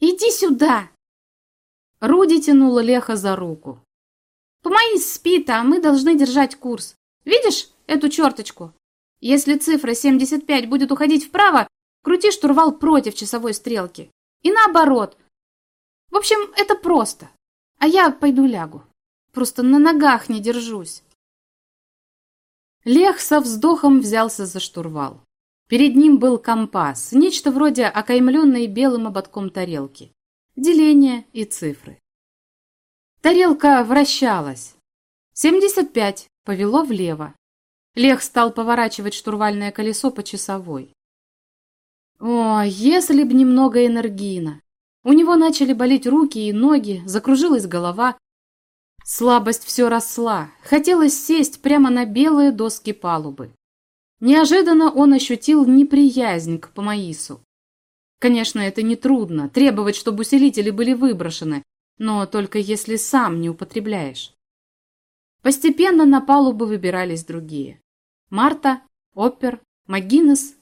«Иди сюда!» Руди тянула Леха за руку. «Помоись спит, а мы должны держать курс. Видишь эту черточку? Если цифра 75 будет уходить вправо, крути штурвал против часовой стрелки. И наоборот. В общем, это просто. А я пойду лягу. Просто на ногах не держусь». Лех со вздохом взялся за штурвал. Перед ним был компас, нечто вроде окаймленной белым ободком тарелки. Деление и цифры. Тарелка вращалась. 75 повело влево. Лех стал поворачивать штурвальное колесо по часовой. О, если б немного энергина! У него начали болеть руки и ноги, закружилась голова, Слабость все росла, хотелось сесть прямо на белые доски палубы. Неожиданно он ощутил неприязнь к Помаису. Конечно, это нетрудно, требовать, чтобы усилители были выброшены, но только если сам не употребляешь. Постепенно на палубу выбирались другие. Марта, Оппер, Магинес,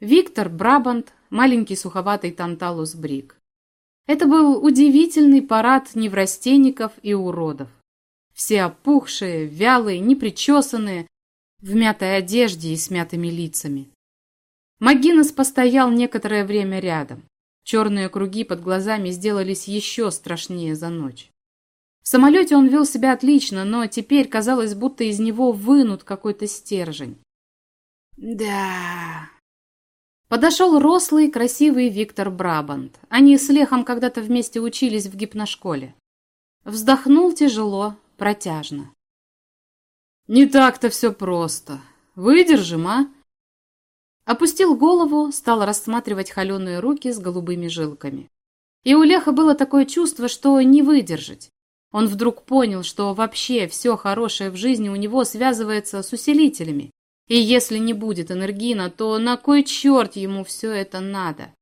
Виктор Брабант, маленький суховатый Танталус Брик. Это был удивительный парад неврастенников и уродов. Все опухшие, вялые, непричесанные, в мятой одежде и с мятыми лицами. Магинес постоял некоторое время рядом. Черные круги под глазами сделались еще страшнее за ночь. В самолете он вел себя отлично, но теперь казалось, будто из него вынут какой-то стержень. «Да...» Подошел рослый, красивый Виктор Брабант. Они с Лехом когда-то вместе учились в гипношколе. Вздохнул тяжело, протяжно. «Не так-то все просто. Выдержим, а?» Опустил голову, стал рассматривать холеные руки с голубыми жилками. И у Леха было такое чувство, что не выдержать. Он вдруг понял, что вообще все хорошее в жизни у него связывается с усилителями. И если не будет энергина, то на кой черт ему все это надо?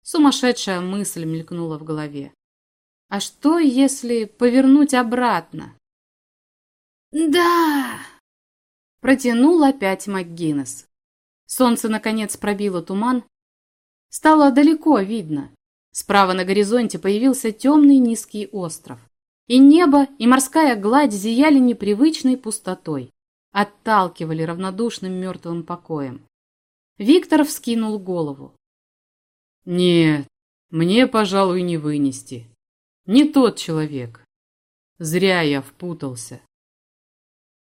Сумасшедшая мысль мелькнула в голове. А что, если повернуть обратно? «Да!» Протянул опять МакГиннес. Солнце, наконец, пробило туман. Стало далеко видно. Справа на горизонте появился темный низкий остров. И небо, и морская гладь зияли непривычной пустотой, отталкивали равнодушным мертвым покоем. Виктор вскинул голову. «Нет, мне, пожалуй, не вынести. Не тот человек. Зря я впутался».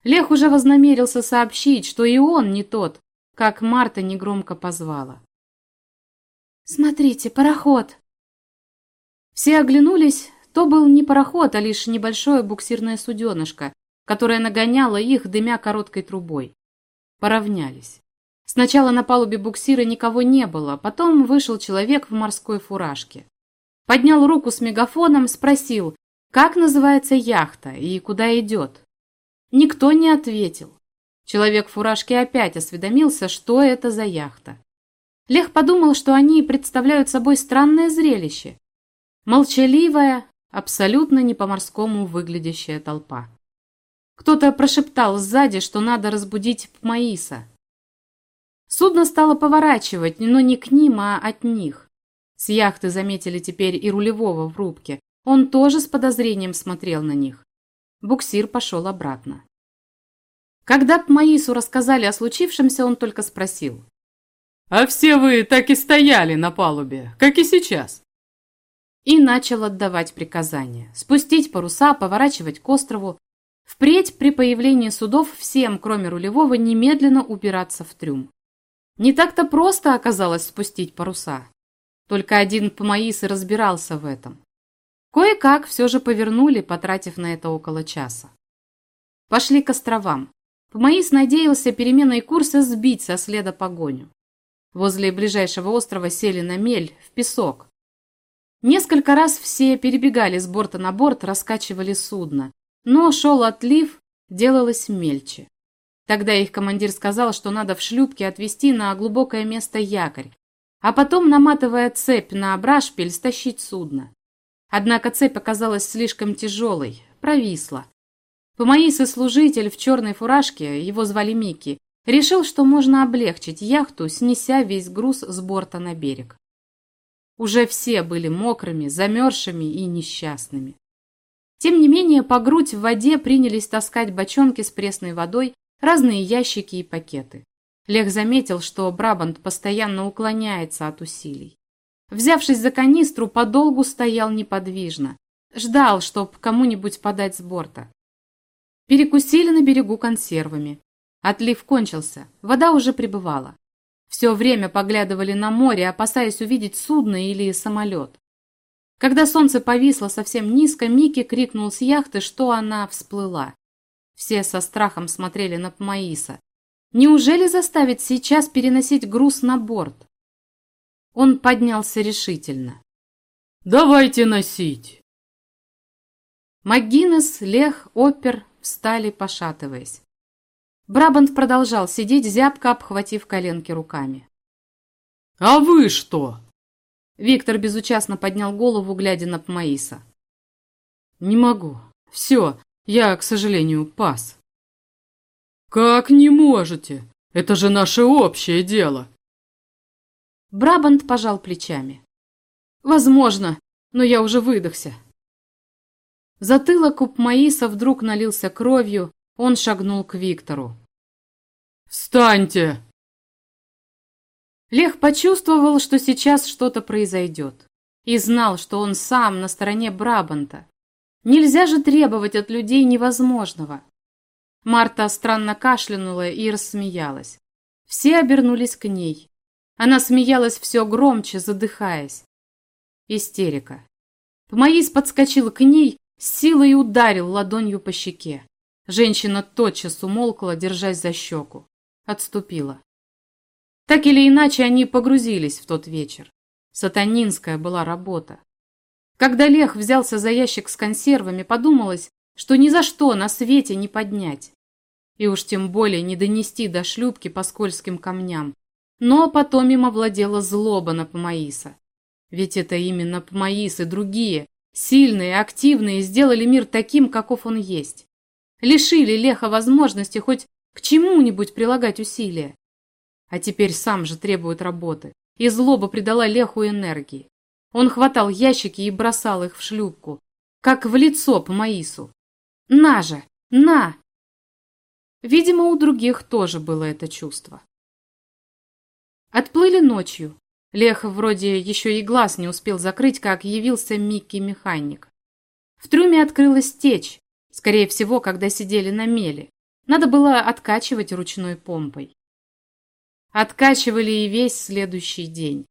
Лех уже вознамерился сообщить, что и он не тот, как Марта негромко позвала. «Смотрите, пароход!» Все оглянулись, то был не пароход, а лишь небольшое буксирное суденышко, которое нагоняло их, дымя короткой трубой. Поравнялись. Сначала на палубе буксира никого не было, потом вышел человек в морской фуражке. Поднял руку с мегафоном, спросил, как называется яхта и куда идет. Никто не ответил. Человек в фуражке опять осведомился, что это за яхта. Лех подумал, что они представляют собой странное зрелище. Молчаливая, абсолютно не по-морскому выглядящая толпа. Кто-то прошептал сзади, что надо разбудить Пмаиса. Судно стало поворачивать, но не к ним, а от них. С яхты заметили теперь и рулевого в рубке. Он тоже с подозрением смотрел на них. Буксир пошел обратно. Когда Маису рассказали о случившемся, он только спросил. «А все вы так и стояли на палубе, как и сейчас?» И начал отдавать приказания. Спустить паруса, поворачивать к острову. Впредь при появлении судов всем, кроме рулевого, немедленно убираться в трюм. Не так-то просто оказалось спустить паруса. Только один Памаис и разбирался в этом. Кое-как все же повернули, потратив на это около часа. Пошли к островам. Помаис надеялся переменой курса сбить со следа погоню. Возле ближайшего острова сели на мель, в песок. Несколько раз все перебегали с борта на борт, раскачивали судно. Но шел отлив, делалось мельче. Тогда их командир сказал, что надо в шлюпке отвезти на глубокое место якорь, а потом, наматывая цепь на брашпиль, стащить судно. Однако цепь оказалась слишком тяжелой, провисла. Помоис и служитель в черной фуражке, его звали Микки, решил, что можно облегчить яхту, снеся весь груз с борта на берег. Уже все были мокрыми, замерзшими и несчастными. Тем не менее, по грудь в воде принялись таскать бочонки с пресной водой, разные ящики и пакеты. Лех заметил, что Брабант постоянно уклоняется от усилий. Взявшись за канистру, подолгу стоял неподвижно. Ждал, чтоб кому-нибудь подать с борта. Перекусили на берегу консервами. Отлив кончился, вода уже прибывала. Все время поглядывали на море, опасаясь увидеть судно или самолет. Когда солнце повисло совсем низко, Микки крикнул с яхты, что она всплыла. Все со страхом смотрели на Пмаиса. Неужели заставить сейчас переносить груз на борт? Он поднялся решительно. «Давайте носить!» МcГиннес, Лех, Опер встали, пошатываясь. Брабант продолжал сидеть, зябко обхватив коленки руками. «А вы что?» Виктор безучастно поднял голову, глядя на Пмаиса. «Не могу. Все, я, к сожалению, пас». «Как не можете? Это же наше общее дело!» Брабант пожал плечами. «Возможно, но я уже выдохся. Затылок у Маиса вдруг налился кровью, он шагнул к Виктору. «Встаньте!» Лех почувствовал, что сейчас что-то произойдет. И знал, что он сам на стороне Брабанта. Нельзя же требовать от людей невозможного. Марта странно кашлянула и рассмеялась. Все обернулись к ней. Она смеялась все громче, задыхаясь. Истерика. Помоис подскочил к ней с силой ударил ладонью по щеке. Женщина тотчас умолкла, держась за щеку. Отступила. Так или иначе, они погрузились в тот вечер. Сатанинская была работа. Когда Лех взялся за ящик с консервами, подумалось, что ни за что на свете не поднять. И уж тем более не донести до шлюпки по скользким камням. Но потом им овладела злоба на Памаиса. Ведь это именно Памаис и другие Сильные, активные сделали мир таким, каков он есть. Лишили Леха возможности хоть к чему-нибудь прилагать усилия. А теперь сам же требует работы. И злоба придала Леху энергии. Он хватал ящики и бросал их в шлюпку, как в лицо по Маису. «На же! На!» Видимо, у других тоже было это чувство. Отплыли ночью. Лех вроде еще и глаз не успел закрыть, как явился Микки-механик. В трюме открылась течь, скорее всего, когда сидели на мели. Надо было откачивать ручной помпой. Откачивали и весь следующий день.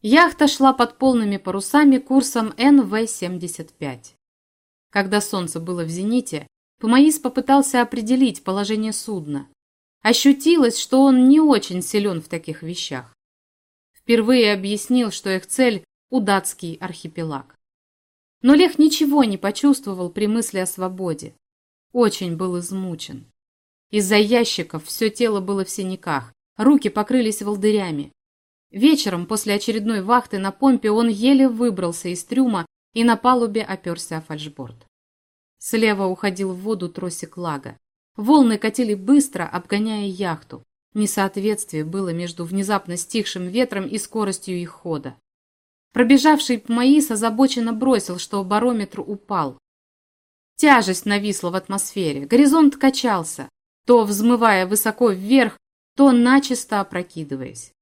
Яхта шла под полными парусами курсом НВ-75. Когда солнце было в зените, Помаис попытался определить положение судна. Ощутилось, что он не очень силен в таких вещах впервые объяснил, что их цель – удатский архипелаг. Но Лех ничего не почувствовал при мысли о свободе. Очень был измучен. Из-за ящиков все тело было в синяках, руки покрылись волдырями. Вечером, после очередной вахты на помпе, он еле выбрался из трюма и на палубе оперся о фальшборд. Слева уходил в воду тросик лага. Волны катили быстро, обгоняя яхту. Несоответствие было между внезапно стихшим ветром и скоростью их хода. Пробежавший Пмаис озабоченно бросил, что барометр упал. Тяжесть нависла в атмосфере, горизонт качался, то взмывая высоко вверх, то начисто опрокидываясь.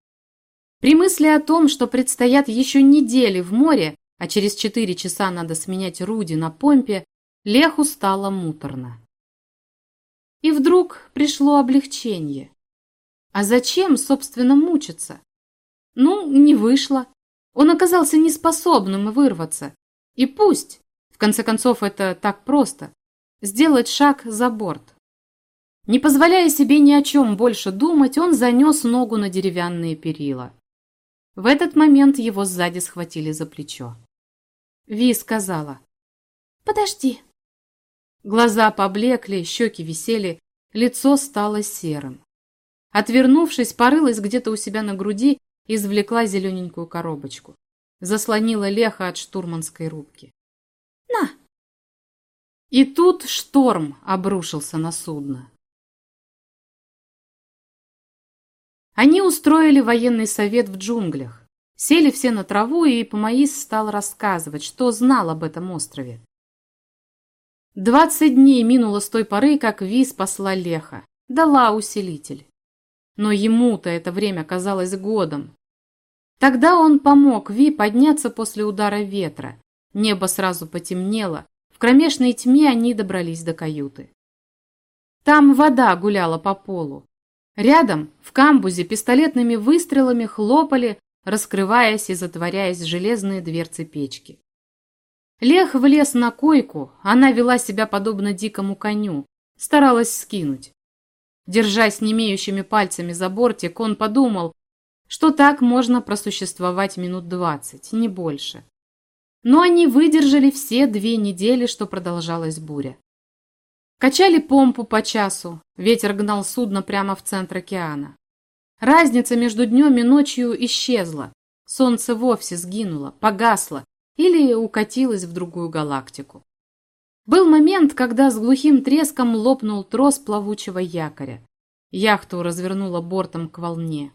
При мысли о том, что предстоят еще недели в море, а через четыре часа надо сменять Руди на помпе, Леху стало муторно. И вдруг пришло облегчение. А зачем, собственно, мучиться? Ну, не вышло. Он оказался неспособным вырваться. И пусть, в конце концов, это так просто, сделать шаг за борт. Не позволяя себе ни о чем больше думать, он занес ногу на деревянные перила. В этот момент его сзади схватили за плечо. Ви сказала «Подожди». Глаза поблекли, щеки висели, лицо стало серым. Отвернувшись, порылась где-то у себя на груди и извлекла зелененькую коробочку. Заслонила Леха от штурманской рубки. «На!» И тут шторм обрушился на судно. Они устроили военный совет в джунглях. Сели все на траву, и Помаис стал рассказывать, что знал об этом острове. Двадцать дней минуло с той поры, как Ви спасла Леха, дала усилитель. Но ему-то это время казалось годом. Тогда он помог Ви подняться после удара ветра. Небо сразу потемнело, в кромешной тьме они добрались до каюты. Там вода гуляла по полу. Рядом, в камбузе, пистолетными выстрелами хлопали, раскрываясь и затворяясь железные дверцы печки. Лех влез на койку, она вела себя подобно дикому коню, старалась скинуть. Держась немеющими пальцами за бортик, он подумал, что так можно просуществовать минут двадцать, не больше. Но они выдержали все две недели, что продолжалась буря. Качали помпу по часу, ветер гнал судно прямо в центр океана. Разница между днем и ночью исчезла, солнце вовсе сгинуло, погасло или укатилось в другую галактику. Был момент, когда с глухим треском лопнул трос плавучего якоря. Яхту развернуло бортом к волне.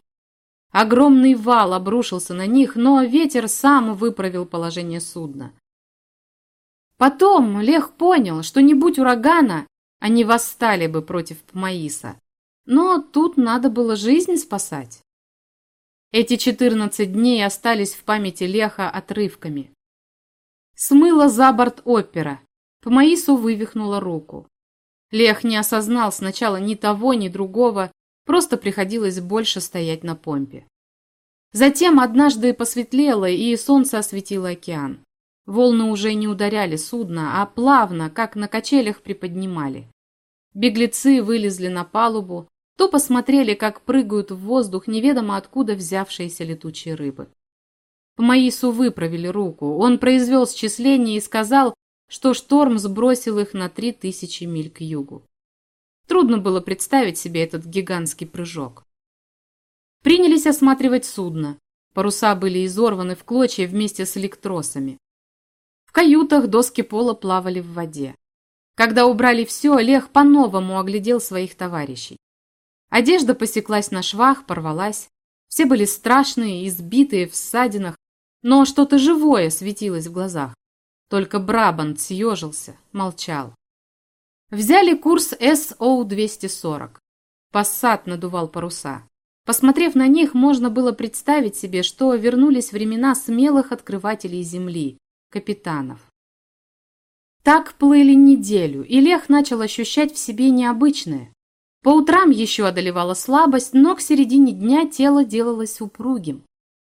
Огромный вал обрушился на них, но ветер сам выправил положение судна. Потом Лех понял, что не будь урагана, они восстали бы против Маиса. Но тут надо было жизнь спасать. Эти 14 дней остались в памяти Леха отрывками. Смыла за борт опера. По Маису вывихнула руку. Лех не осознал сначала ни того, ни другого, просто приходилось больше стоять на помпе. Затем однажды посветлело, и солнце осветило океан. Волны уже не ударяли судно, а плавно, как на качелях, приподнимали. Беглецы вылезли на палубу, то посмотрели, как прыгают в воздух неведомо откуда взявшиеся летучие рыбы. По Маису выправили руку, он произвел счисление и сказал, что шторм сбросил их на три тысячи миль к югу. Трудно было представить себе этот гигантский прыжок. Принялись осматривать судно. Паруса были изорваны в клочья вместе с электросами каютах доски пола плавали в воде. Когда убрали все, Олег по-новому оглядел своих товарищей. Одежда посеклась на швах, порвалась. Все были страшные, избитые, в ссадинах, но что-то живое светилось в глазах. Только Брабант съежился, молчал. Взяли курс СО-240. Пассат надувал паруса. Посмотрев на них, можно было представить себе, что вернулись времена смелых открывателей Земли, капитанов. Так плыли неделю, и Лех начал ощущать в себе необычное. По утрам еще одолевала слабость, но к середине дня тело делалось упругим.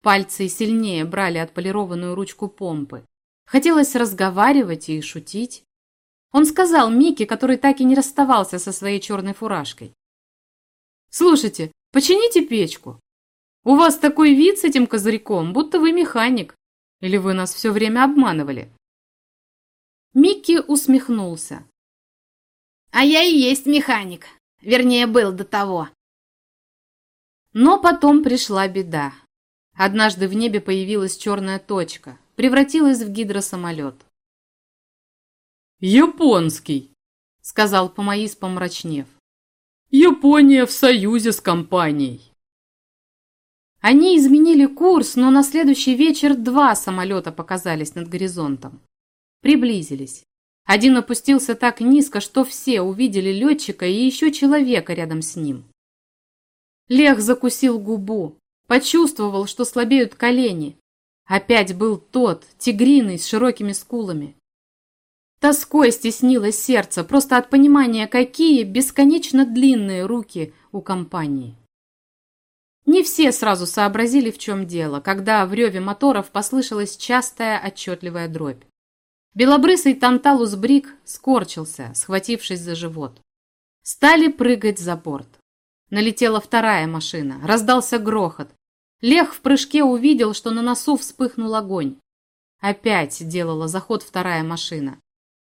Пальцы сильнее брали отполированную ручку помпы. Хотелось разговаривать и шутить. Он сказал Мике, который так и не расставался со своей черной фуражкой. «Слушайте, почините печку. У вас такой вид с этим козырьком, будто вы механик. Или вы нас все время обманывали?» Микки усмехнулся. «А я и есть механик. Вернее, был до того». Но потом пришла беда. Однажды в небе появилась черная точка, превратилась в гидросамолет. «Японский», — сказал Помаис, помрачнев. Япония в союзе с компанией. Они изменили курс, но на следующий вечер два самолета показались над горизонтом. Приблизились. Один опустился так низко, что все увидели летчика и еще человека рядом с ним. Лех закусил губу, почувствовал, что слабеют колени. Опять был тот, тигриный, с широкими скулами. Тоской стеснило сердце, просто от понимания, какие бесконечно длинные руки у компании. Не все сразу сообразили, в чем дело, когда в реве моторов послышалась частая отчетливая дробь. Белобрысый Танталус Брик скорчился, схватившись за живот. Стали прыгать за борт. Налетела вторая машина, раздался грохот. Лех в прыжке увидел, что на носу вспыхнул огонь. Опять делала заход вторая машина.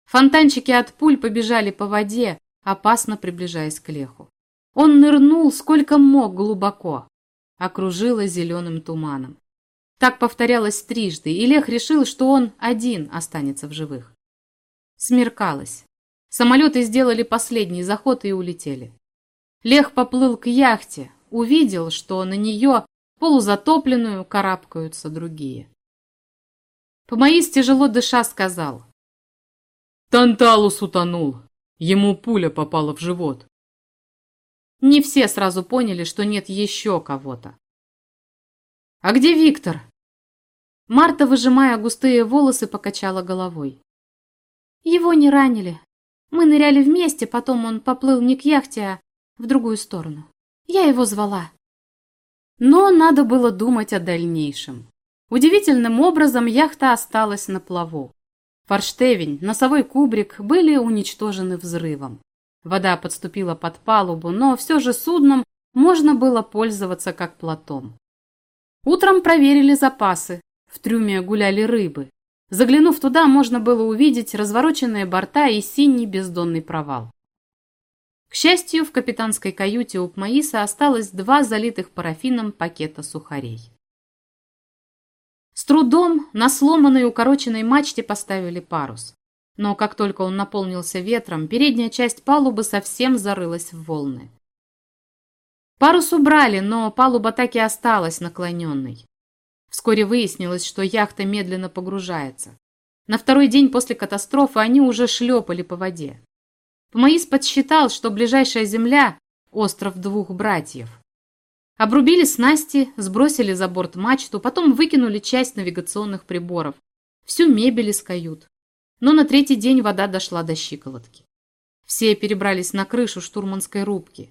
Фонтанчики от пуль побежали по воде, опасно приближаясь к Леху. Он нырнул сколько мог глубоко, окружила зеленым туманом. Так повторялось трижды, и Лех решил, что он один останется в живых. Смеркалось. Самолеты сделали последний заход и улетели. Лех поплыл к яхте, увидел, что на нее, полузатопленную, карабкаются другие. Помоис, тяжело дыша, сказал. Танталус утонул. Ему пуля попала в живот. Не все сразу поняли, что нет еще кого-то. «А где Виктор?» Марта, выжимая густые волосы, покачала головой. «Его не ранили. Мы ныряли вместе, потом он поплыл не к яхте, а в другую сторону. Я его звала». Но надо было думать о дальнейшем. Удивительным образом яхта осталась на плаву. Форштевень, носовой кубрик были уничтожены взрывом. Вода подступила под палубу, но все же судном можно было пользоваться как плотом. Утром проверили запасы. В трюме гуляли рыбы. Заглянув туда, можно было увидеть развороченные борта и синий бездонный провал. К счастью, в капитанской каюте у Пмаиса осталось два залитых парафином пакета сухарей. С трудом на сломанной укороченной мачте поставили парус. Но как только он наполнился ветром, передняя часть палубы совсем зарылась в волны. Парус убрали, но палуба так и осталась наклоненной. Вскоре выяснилось, что яхта медленно погружается. На второй день после катастрофы они уже шлепали по воде. Помоис подсчитал, что ближайшая земля – остров двух братьев. Обрубили снасти, сбросили за борт мачту, потом выкинули часть навигационных приборов, всю мебель из кают но на третий день вода дошла до щиколотки. Все перебрались на крышу штурманской рубки.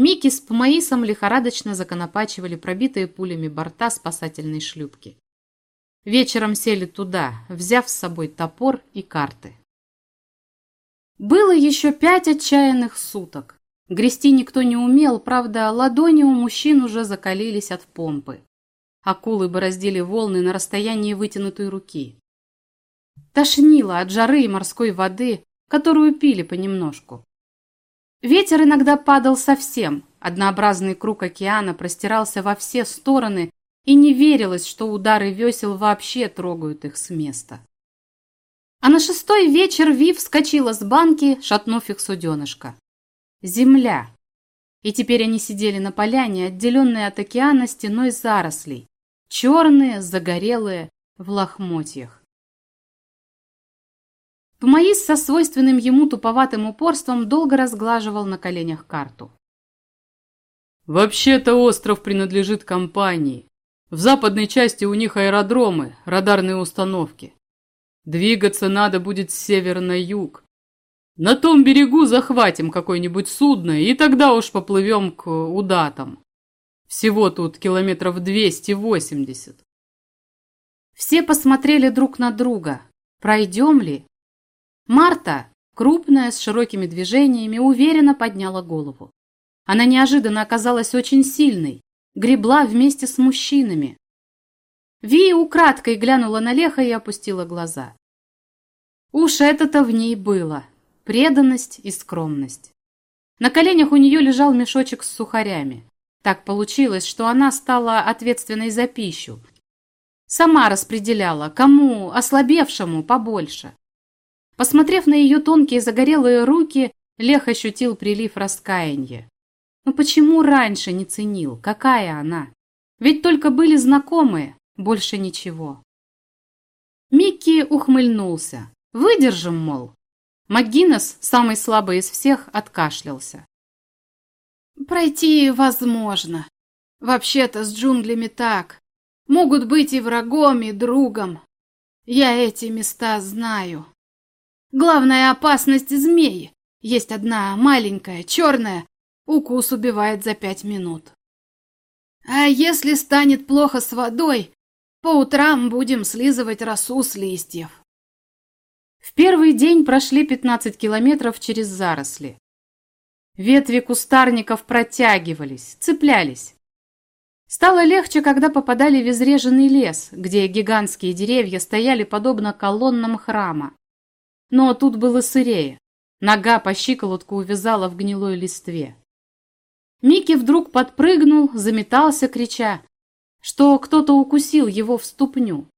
Микки с Пмаисом лихорадочно законопачивали пробитые пулями борта спасательной шлюпки. Вечером сели туда, взяв с собой топор и карты. Было еще пять отчаянных суток. Грести никто не умел, правда, ладони у мужчин уже закалились от помпы. Акулы бороздили волны на расстоянии вытянутой руки. Тошнило от жары и морской воды, которую пили понемножку. Ветер иногда падал совсем, однообразный круг океана простирался во все стороны, и не верилось, что удары весел вообще трогают их с места. А на шестой вечер Вив вскочила с банки, шатнув их суденышко. Земля. И теперь они сидели на поляне, отделенные от океана стеной зарослей, черные, загорелые, в лохмотьях. Тумаис со свойственным ему туповатым упорством долго разглаживал на коленях карту. «Вообще-то остров принадлежит компании. В западной части у них аэродромы, радарные установки. Двигаться надо будет с севера на юг. На том берегу захватим какое-нибудь судно, и тогда уж поплывем к удатам. Всего тут километров 280. Все посмотрели друг на друга. Пройдем ли? Марта, крупная, с широкими движениями, уверенно подняла голову. Она неожиданно оказалась очень сильной, гребла вместе с мужчинами. Ви украдкой глянула на Леха и опустила глаза. Уж это-то в ней было. Преданность и скромность. На коленях у нее лежал мешочек с сухарями. Так получилось, что она стала ответственной за пищу. Сама распределяла, кому ослабевшему побольше. Посмотрев на ее тонкие загорелые руки, Лех ощутил прилив раскаяния. Но почему раньше не ценил? Какая она? Ведь только были знакомые, больше ничего. Микки ухмыльнулся. Выдержим, мол. МcГиннес, самый слабый из всех, откашлялся. Пройти возможно. Вообще-то с джунглями так. Могут быть и врагом, и другом. Я эти места знаю. Главная опасность змеи. Есть одна маленькая, черная. Укус убивает за пять минут. А если станет плохо с водой, по утрам будем слизывать росу с листьев. В первый день прошли 15 километров через заросли. Ветви кустарников протягивались, цеплялись. Стало легче, когда попадали в изреженный лес, где гигантские деревья стояли подобно колоннам храма. Но тут было сырее. Нога по щиколотку увязала в гнилой листве. Микки вдруг подпрыгнул, заметался, крича, что кто-то укусил его в ступню.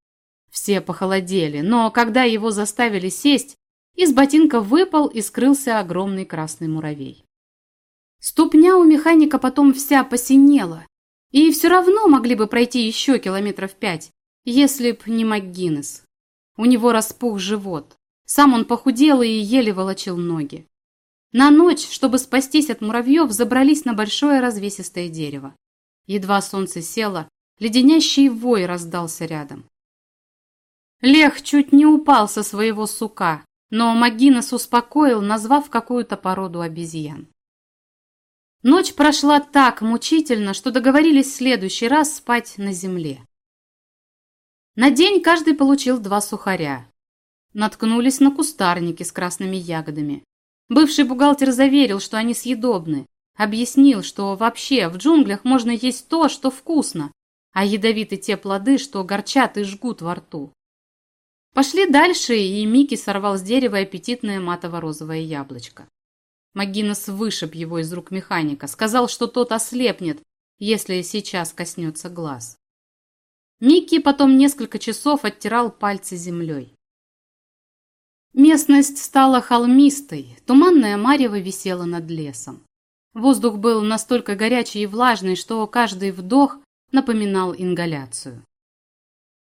Все похолодели, но когда его заставили сесть, из ботинка выпал и скрылся огромный красный муравей. Ступня у механика потом вся посинела, и все равно могли бы пройти еще километров пять, если б не МакГиннес. У него распух живот. Сам он похудел и еле волочил ноги. На ночь, чтобы спастись от муравьев, забрались на большое развесистое дерево. Едва солнце село, леденящий вой раздался рядом. Лех чуть не упал со своего сука, но Магинес успокоил, назвав какую-то породу обезьян. Ночь прошла так мучительно, что договорились в следующий раз спать на земле. На день каждый получил два сухаря. Наткнулись на кустарники с красными ягодами. Бывший бухгалтер заверил, что они съедобны. Объяснил, что вообще в джунглях можно есть то, что вкусно, а ядовиты те плоды, что горчат и жгут во рту. Пошли дальше, и Микки сорвал с дерева аппетитное матово-розовое яблочко. Магинес вышиб его из рук механика, сказал, что тот ослепнет, если сейчас коснется глаз. Микки потом несколько часов оттирал пальцы землей. Местность стала холмистой, туманная марево висела над лесом. Воздух был настолько горячий и влажный, что каждый вдох напоминал ингаляцию.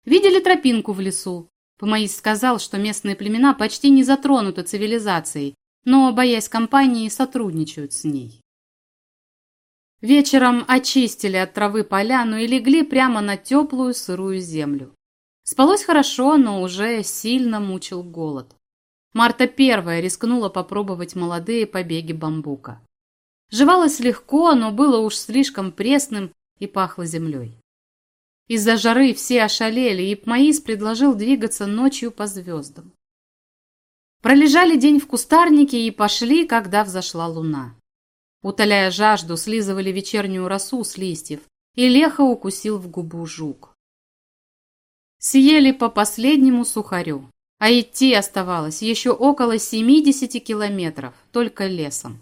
Видели тропинку в лесу, Помаис сказал, что местные племена почти не затронуты цивилизацией, но, боясь компании, сотрудничают с ней. Вечером очистили от травы поляну и легли прямо на теплую сырую землю. Спалось хорошо, но уже сильно мучил голод. Марта первая рискнула попробовать молодые побеги бамбука. Жевалось легко, но было уж слишком пресным и пахло землей. Из-за жары все ошалели, и Пмаис предложил двигаться ночью по звездам. Пролежали день в кустарнике и пошли, когда взошла луна. Утоляя жажду, слизывали вечернюю росу с листьев, и леха укусил в губу жук. Съели по последнему сухарю, а идти оставалось еще около 70 километров, только лесом.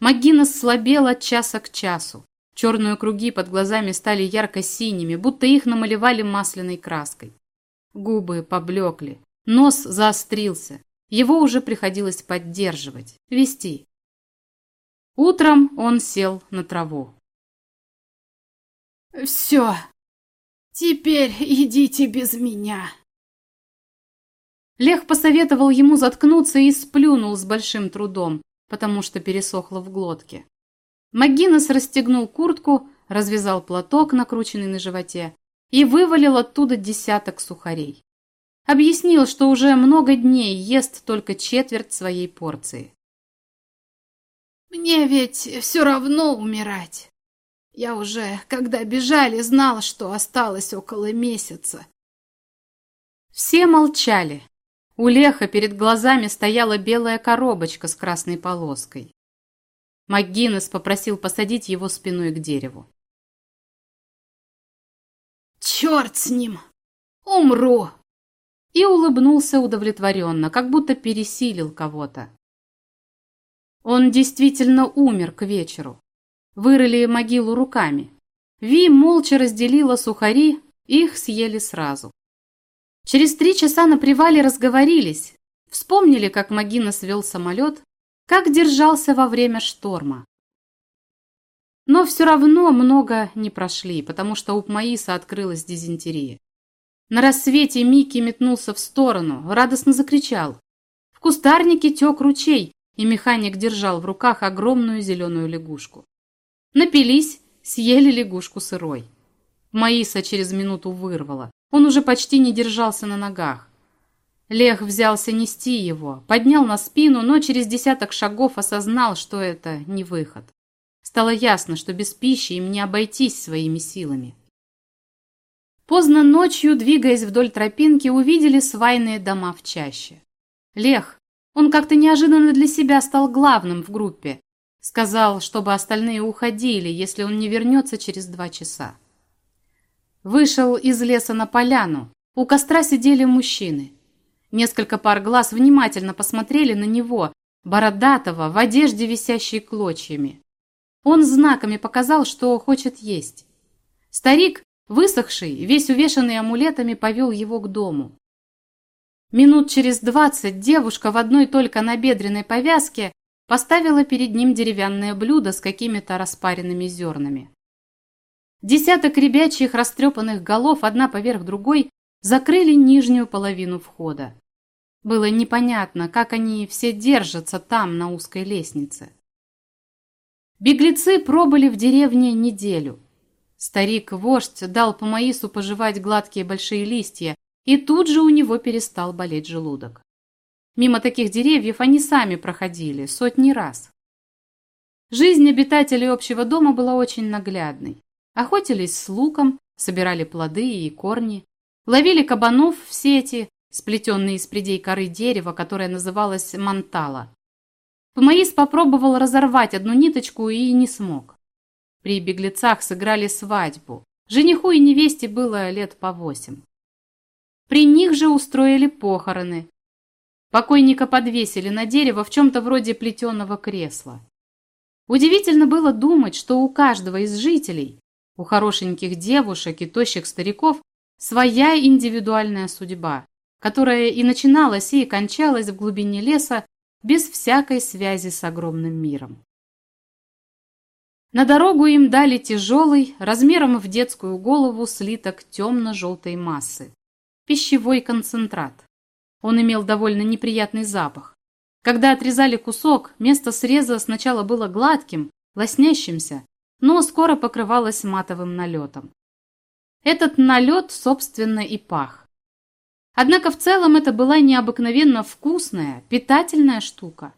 Магинес слабел от часа к часу, Черные круги под глазами стали ярко-синими, будто их намалевали масляной краской. Губы поблекли, нос заострился. Его уже приходилось поддерживать, вести. Утром он сел на траву. «Все, теперь идите без меня». Лех посоветовал ему заткнуться и сплюнул с большим трудом, потому что пересохло в глотке. МcГиннес расстегнул куртку, развязал платок, накрученный на животе, и вывалил оттуда десяток сухарей. Объяснил, что уже много дней ест только четверть своей порции. «Мне ведь все равно умирать. Я уже, когда бежали, знал, что осталось около месяца». Все молчали. У Леха перед глазами стояла белая коробочка с красной полоской. МcГиннес попросил посадить его спиной к дереву. «Черт с ним! Умру!» И улыбнулся удовлетворенно, как будто пересилил кого-то. Он действительно умер к вечеру. Вырыли могилу руками. Ви молча разделила сухари, их съели сразу. Через три часа на привале разговорились, вспомнили, как Магина свел самолет как держался во время шторма. Но все равно много не прошли, потому что у Маиса открылась дизентерия. На рассвете Микки метнулся в сторону, радостно закричал. В кустарнике тек ручей, и механик держал в руках огромную зеленую лягушку. Напились, съели лягушку сырой. Маиса через минуту вырвала. Он уже почти не держался на ногах. Лех взялся нести его, поднял на спину, но через десяток шагов осознал, что это не выход. Стало ясно, что без пищи им не обойтись своими силами. Поздно ночью, двигаясь вдоль тропинки, увидели свайные дома в чаще. Лех, он как-то неожиданно для себя стал главным в группе. Сказал, чтобы остальные уходили, если он не вернется через два часа. Вышел из леса на поляну. У костра сидели мужчины. Несколько пар глаз внимательно посмотрели на него, бородатого, в одежде, висящей клочьями. Он знаками показал, что хочет есть. Старик, высохший, весь увешанный амулетами, повел его к дому. Минут через двадцать девушка в одной только набедренной повязке поставила перед ним деревянное блюдо с какими-то распаренными зернами. Десяток ребячьих растрепанных голов, одна поверх другой, закрыли нижнюю половину входа. Было непонятно, как они все держатся там, на узкой лестнице. Беглецы пробыли в деревне неделю. Старик-вождь дал по Маису пожевать гладкие большие листья, и тут же у него перестал болеть желудок. Мимо таких деревьев они сами проходили сотни раз. Жизнь обитателей общего дома была очень наглядной. Охотились с луком, собирали плоды и корни, ловили кабанов в сети, сплетенные из придей коры дерева, которое называлось мантала. Помаис попробовал разорвать одну ниточку и не смог. При беглецах сыграли свадьбу. Жениху и невесте было лет по восемь. При них же устроили похороны. Покойника подвесили на дерево в чем-то вроде плетеного кресла. Удивительно было думать, что у каждого из жителей, у хорошеньких девушек и тощих стариков, своя индивидуальная судьба, которая и начиналась, и кончалась в глубине леса без всякой связи с огромным миром. На дорогу им дали тяжелый, размером в детскую голову, слиток темно-желтой массы. Пищевой концентрат. Он имел довольно неприятный запах. Когда отрезали кусок, место среза сначала было гладким, лоснящимся, но скоро покрывалось матовым налетом. Этот налет, собственно, и пах. Однако в целом это была необыкновенно вкусная, питательная штука.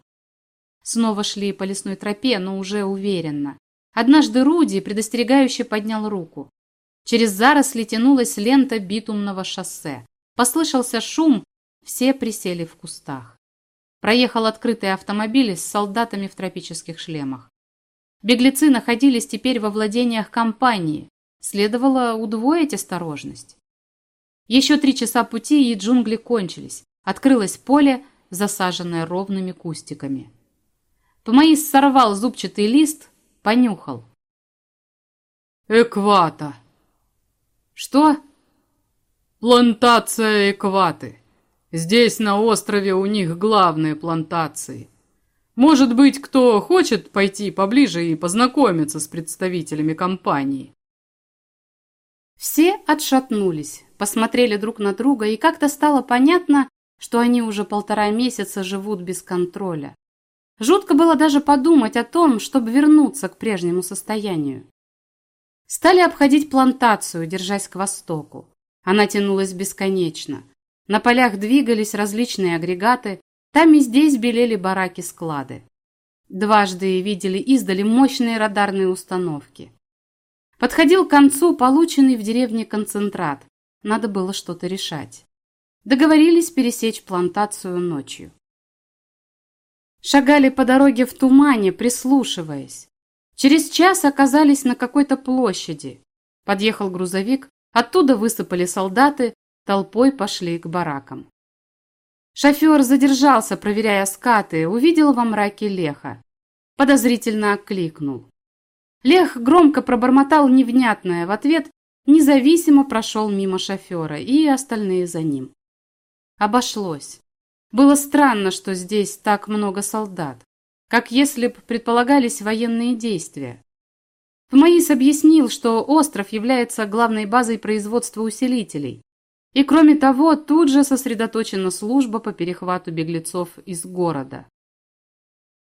Снова шли по лесной тропе, но уже уверенно. Однажды Руди предостерегающе поднял руку. Через заросли тянулась лента битумного шоссе. Послышался шум, все присели в кустах. Проехал открытый автомобиль с солдатами в тропических шлемах. Беглецы находились теперь во владениях компании. Следовало удвоить осторожность. Еще три часа пути, и джунгли кончились. Открылось поле, засаженное ровными кустиками. Помаис сорвал зубчатый лист, понюхал. «Эквата!» «Что?» «Плантация экваты. Здесь, на острове, у них главные плантации. Может быть, кто хочет пойти поближе и познакомиться с представителями компании?» Все отшатнулись посмотрели друг на друга, и как-то стало понятно, что они уже полтора месяца живут без контроля. Жутко было даже подумать о том, чтобы вернуться к прежнему состоянию. Стали обходить плантацию, держась к востоку. Она тянулась бесконечно. На полях двигались различные агрегаты, там и здесь белели бараки-склады. Дважды видели издали мощные радарные установки. Подходил к концу полученный в деревне концентрат, надо было что-то решать. Договорились пересечь плантацию ночью. Шагали по дороге в тумане, прислушиваясь. Через час оказались на какой-то площади. Подъехал грузовик, оттуда высыпали солдаты, толпой пошли к баракам. Шофер задержался, проверяя скаты, увидел во мраке Леха. Подозрительно окликнул. Лех громко пробормотал невнятное в ответ независимо прошел мимо шофера и остальные за ним. Обошлось. Было странно, что здесь так много солдат, как если бы предполагались военные действия. Маис объяснил, что остров является главной базой производства усилителей. И кроме того, тут же сосредоточена служба по перехвату беглецов из города.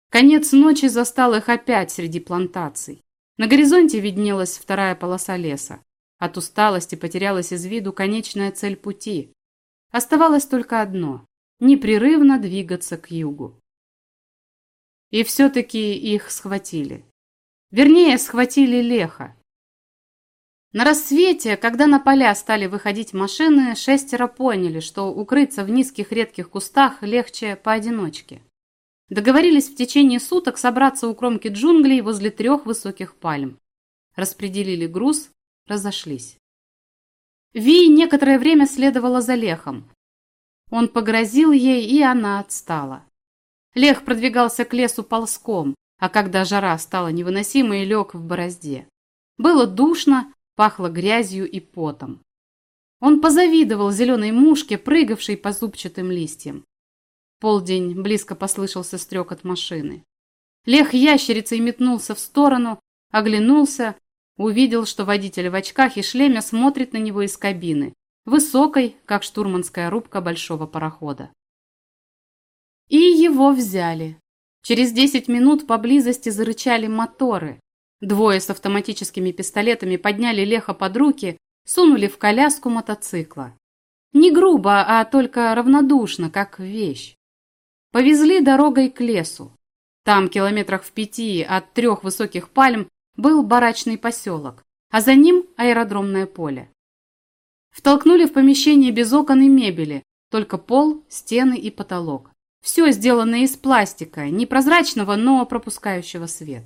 Конец ночи застал их опять среди плантаций. На горизонте виднелась вторая полоса леса. От усталости потерялась из виду конечная цель пути. Оставалось только одно – непрерывно двигаться к югу. И все-таки их схватили. Вернее, схватили Леха. На рассвете, когда на поля стали выходить машины, шестеро поняли, что укрыться в низких редких кустах легче поодиночке. Договорились в течение суток собраться у кромки джунглей возле трех высоких пальм. Распределили груз, разошлись. Ви некоторое время следовала за Лехом. Он погрозил ей, и она отстала. Лех продвигался к лесу ползком, а когда жара стала невыносимой, лег в борозде. Было душно, пахло грязью и потом. Он позавидовал зеленой мушке, прыгавшей по зубчатым листьям полдень близко послышался стрекот машины. Лех ящерицей метнулся в сторону, оглянулся, увидел, что водитель в очках и шлеме смотрит на него из кабины, высокой, как штурманская рубка большого парохода. И его взяли. Через десять минут поблизости зарычали моторы. Двое с автоматическими пистолетами подняли Леха под руки, сунули в коляску мотоцикла. Не грубо, а только равнодушно, как вещь. Повезли дорогой к лесу. Там, километрах в пяти от трех высоких пальм, был барачный поселок, а за ним аэродромное поле. Втолкнули в помещение без окон и мебели, только пол, стены и потолок. Все сделано из пластика, непрозрачного, но пропускающего свет.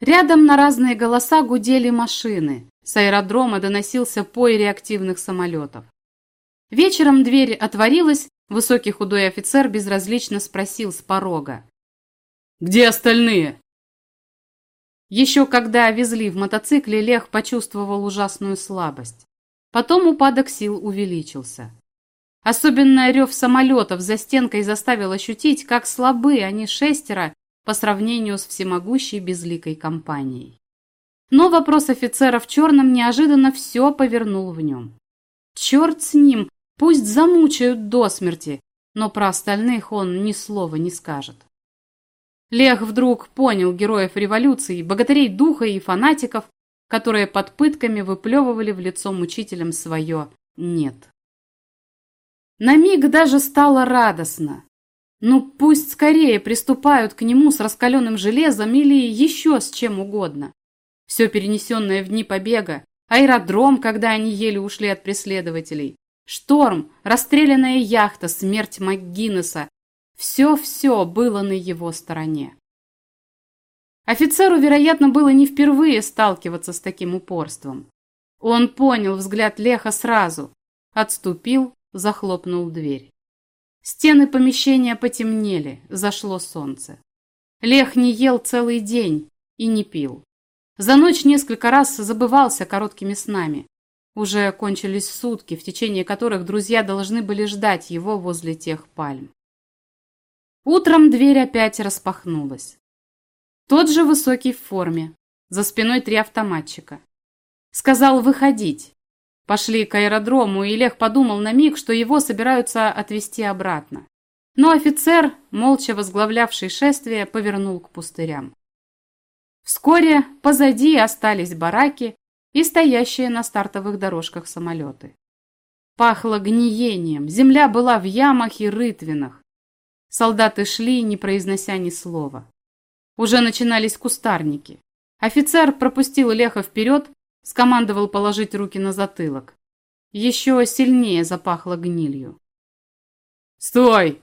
Рядом на разные голоса гудели машины. С аэродрома доносился пой реактивных самолетов. Вечером дверь отворилась, Высокий худой офицер безразлично спросил с порога. «Где остальные?» Еще когда везли в мотоцикле, Лех почувствовал ужасную слабость. Потом упадок сил увеличился. Особенно рев самолетов за стенкой заставил ощутить, как слабы они шестеро по сравнению с всемогущей безликой компанией. Но вопрос офицера в черном неожиданно все повернул в нем. Черт с ним, Пусть замучают до смерти, но про остальных он ни слова не скажет. Лех вдруг понял героев революции, богатырей духа и фанатиков, которые под пытками выплевывали в лицо мучителям свое «нет». На миг даже стало радостно. Ну пусть скорее приступают к нему с раскаленным железом или еще с чем угодно. Все перенесенное в дни побега, аэродром, когда они еле ушли от преследователей, Шторм, расстрелянная яхта, смерть МакГиннеса. Все-все было на его стороне. Офицеру, вероятно, было не впервые сталкиваться с таким упорством. Он понял взгляд Леха сразу, отступил, захлопнул дверь. Стены помещения потемнели, зашло солнце. Лех не ел целый день и не пил. За ночь несколько раз забывался короткими снами. Уже кончились сутки, в течение которых друзья должны были ждать его возле тех пальм. Утром дверь опять распахнулась. Тот же высокий в форме, за спиной три автоматчика. Сказал выходить. Пошли к аэродрому, и Лех подумал на миг, что его собираются отвезти обратно. Но офицер, молча возглавлявший шествие, повернул к пустырям. Вскоре позади остались бараки, и стоящие на стартовых дорожках самолеты. Пахло гниением, земля была в ямах и рытвинах. Солдаты шли, не произнося ни слова. Уже начинались кустарники. Офицер пропустил Леха вперед, скомандовал положить руки на затылок. Еще сильнее запахло гнилью. «Стой!»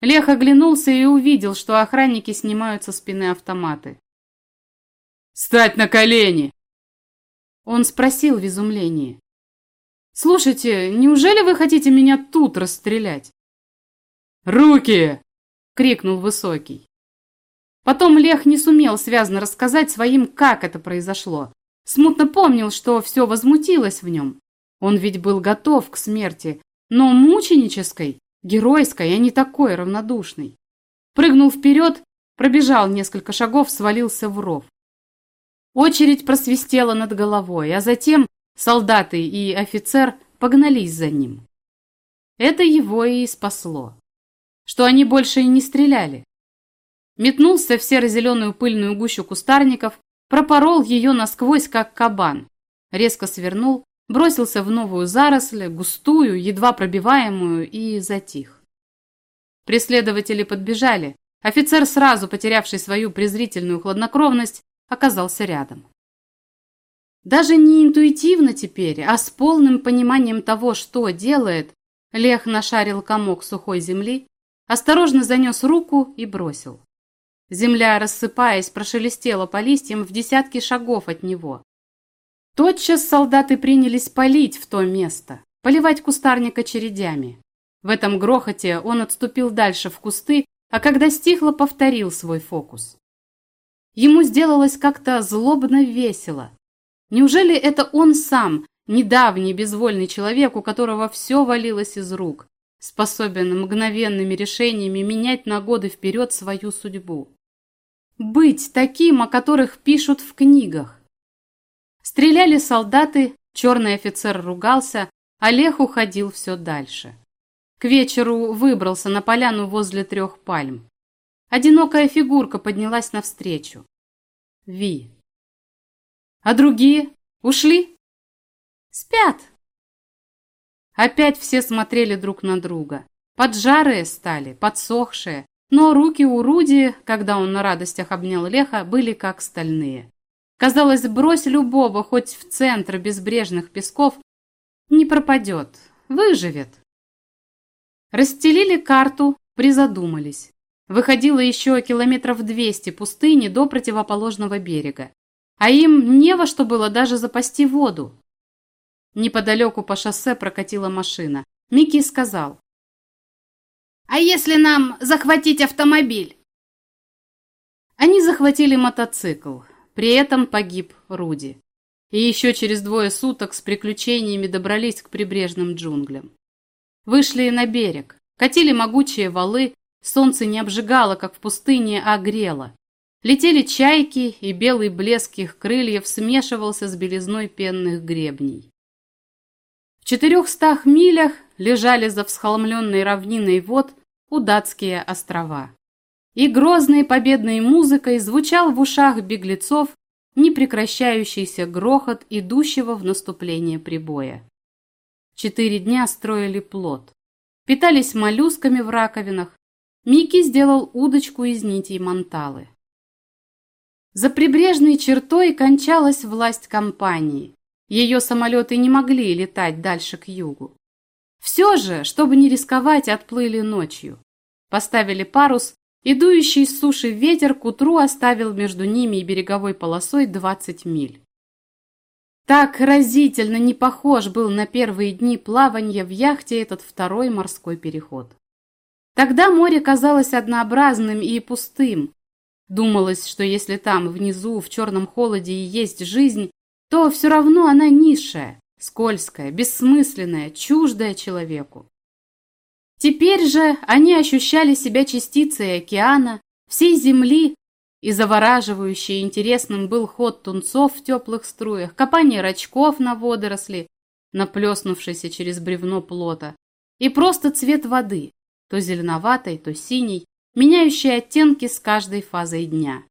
Лех оглянулся и увидел, что охранники снимают со спины автоматы. «Стать на колени!» Он спросил в изумлении. «Слушайте, неужели вы хотите меня тут расстрелять?» «Руки!» — крикнул Высокий. Потом Лех не сумел связно рассказать своим, как это произошло. Смутно помнил, что все возмутилось в нем. Он ведь был готов к смерти, но мученической, геройской, а не такой равнодушной. Прыгнул вперед, пробежал несколько шагов, свалился в ров. Очередь просвистела над головой, а затем солдаты и офицер погнались за ним. Это его и спасло. Что они больше и не стреляли. Метнулся в серо-зеленую пыльную гущу кустарников, пропорол ее насквозь, как кабан. Резко свернул, бросился в новую заросль, густую, едва пробиваемую, и затих. Преследователи подбежали. Офицер, сразу потерявший свою презрительную хладнокровность, оказался рядом. Даже не интуитивно теперь, а с полным пониманием того, что делает, Лех нашарил комок сухой земли, осторожно занес руку и бросил. Земля, рассыпаясь, прошелестела по листьям в десятки шагов от него. Тотчас солдаты принялись палить в то место, поливать кустарник очередями. В этом грохоте он отступил дальше в кусты, а когда стихло, повторил свой фокус. Ему сделалось как-то злобно весело. Неужели это он сам, недавний безвольный человек, у которого все валилось из рук, способен мгновенными решениями менять на годы вперед свою судьбу? Быть таким, о которых пишут в книгах. Стреляли солдаты, черный офицер ругался, Олег уходил все дальше. К вечеру выбрался на поляну возле трех пальм. Одинокая фигурка поднялась навстречу. Ви. А другие? Ушли? Спят. Опять все смотрели друг на друга. Поджарые стали, подсохшие, но руки у Руди, когда он на радостях обнял Леха, были как стальные. Казалось, брось любого хоть в центр безбрежных песков, не пропадет, выживет. Расстелили карту, призадумались. Выходило еще километров двести пустыни до противоположного берега. А им не во что было даже запасти воду. Неподалеку по шоссе прокатила машина. Микки сказал. «А если нам захватить автомобиль?» Они захватили мотоцикл. При этом погиб Руди. И еще через двое суток с приключениями добрались к прибрежным джунглям. Вышли на берег, катили могучие валы, солнце не обжигало, как в пустыне, а грело. Летели чайки, и белый блеск их крыльев смешивался с белизной пенных гребней. В четырехстах милях лежали за всхолмленной равниной вод Удатские острова. И грозной победной музыкой звучал в ушах беглецов непрекращающийся грохот идущего в наступление прибоя. Четыре дня строили плод. Питались моллюсками в раковинах. Микки сделал удочку из нитей манталы. За прибрежной чертой кончалась власть компании. Ее самолеты не могли летать дальше к югу. Все же, чтобы не рисковать, отплыли ночью. Поставили парус, и дующий с суши ветер к утру оставил между ними и береговой полосой 20 миль. Так разительно не похож был на первые дни плавания в яхте этот второй морской переход. Тогда море казалось однообразным и пустым. Думалось, что если там, внизу, в черном холоде и есть жизнь, то все равно она низшая, скользкая, бессмысленная, чуждая человеку. Теперь же они ощущали себя частицей океана, всей земли и завораживающий интересным был ход тунцов в теплых струях, копание рачков на водоросли, наплеснувшийся через бревно плота, и просто цвет воды, то зеленоватой, то синий, меняющий оттенки с каждой фазой дня.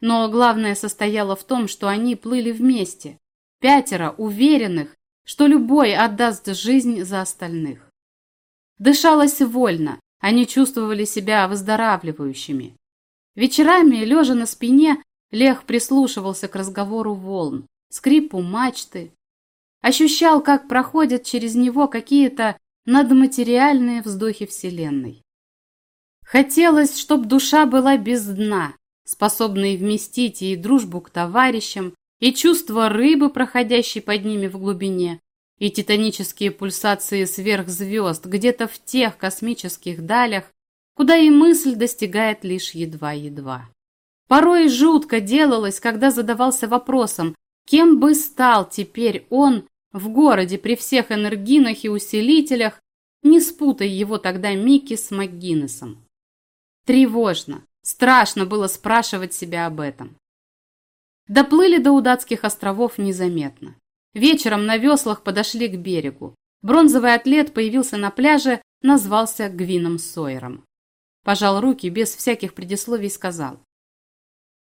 Но главное состояло в том, что они плыли вместе, пятеро уверенных, что любой отдаст жизнь за остальных. Дышалось вольно, они чувствовали себя выздоравливающими. Вечерами, лежа на спине, Лех прислушивался к разговору волн, скрипу мачты. Ощущал, как проходят через него какие-то надматериальные вздохи Вселенной. Хотелось, чтоб душа была без дна, способной вместить и дружбу к товарищам, и чувство рыбы, проходящей под ними в глубине, и титанические пульсации сверхзвезд где-то в тех космических далях, куда и мысль достигает лишь едва-едва. Порой жутко делалось, когда задавался вопросом, кем бы стал теперь он в городе при всех энергинах и усилителях, не спутай его тогда Микки с МакГиннесом. Тревожно, страшно было спрашивать себя об этом. Доплыли до Удатских островов незаметно. Вечером на веслах подошли к берегу. Бронзовый атлет появился на пляже, назвался Гвином Сойером. Пожал руки, без всяких предисловий сказал.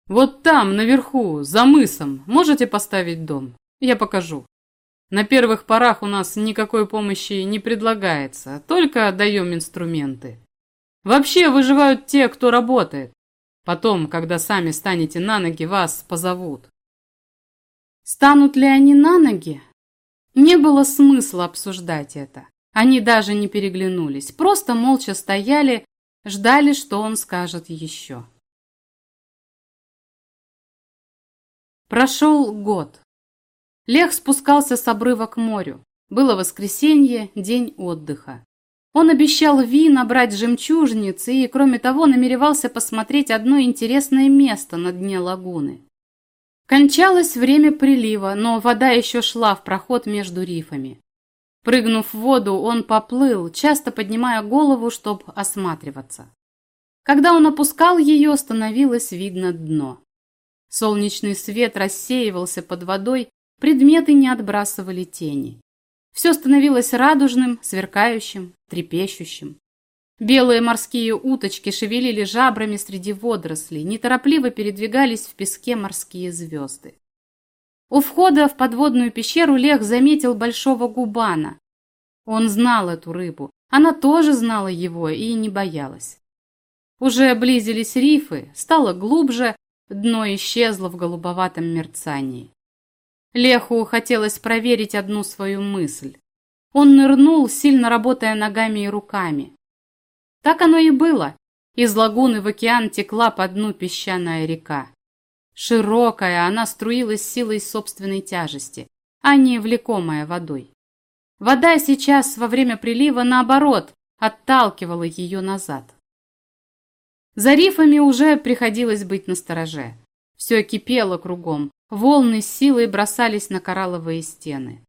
«Вот там, наверху, за мысом, можете поставить дом? Я покажу. На первых порах у нас никакой помощи не предлагается, только даем инструменты. Вообще выживают те, кто работает. Потом, когда сами станете на ноги, вас позовут. Станут ли они на ноги? Не было смысла обсуждать это. Они даже не переглянулись, просто молча стояли, ждали, что он скажет еще. Прошел год. Лех спускался с обрыва к морю. Было воскресенье, день отдыха. Он обещал Ви набрать жемчужниц и, кроме того, намеревался посмотреть одно интересное место на дне лагуны. Кончалось время прилива, но вода еще шла в проход между рифами. Прыгнув в воду, он поплыл, часто поднимая голову, чтобы осматриваться. Когда он опускал ее, становилось видно дно. Солнечный свет рассеивался под водой, предметы не отбрасывали тени. Все становилось радужным, сверкающим, трепещущим. Белые морские уточки шевелили жабрами среди водорослей, неторопливо передвигались в песке морские звезды. У входа в подводную пещеру Лех заметил большого губана. Он знал эту рыбу, она тоже знала его и не боялась. Уже близились рифы, стало глубже, дно исчезло в голубоватом мерцании. Леху хотелось проверить одну свою мысль. Он нырнул, сильно работая ногами и руками. Так оно и было. Из лагуны в океан текла по дну песчаная река. Широкая, она струилась силой собственной тяжести, а не влекомая водой. Вода сейчас во время прилива, наоборот, отталкивала ее назад. За рифами уже приходилось быть настороже. Все кипело кругом, волны с силой бросались на коралловые стены.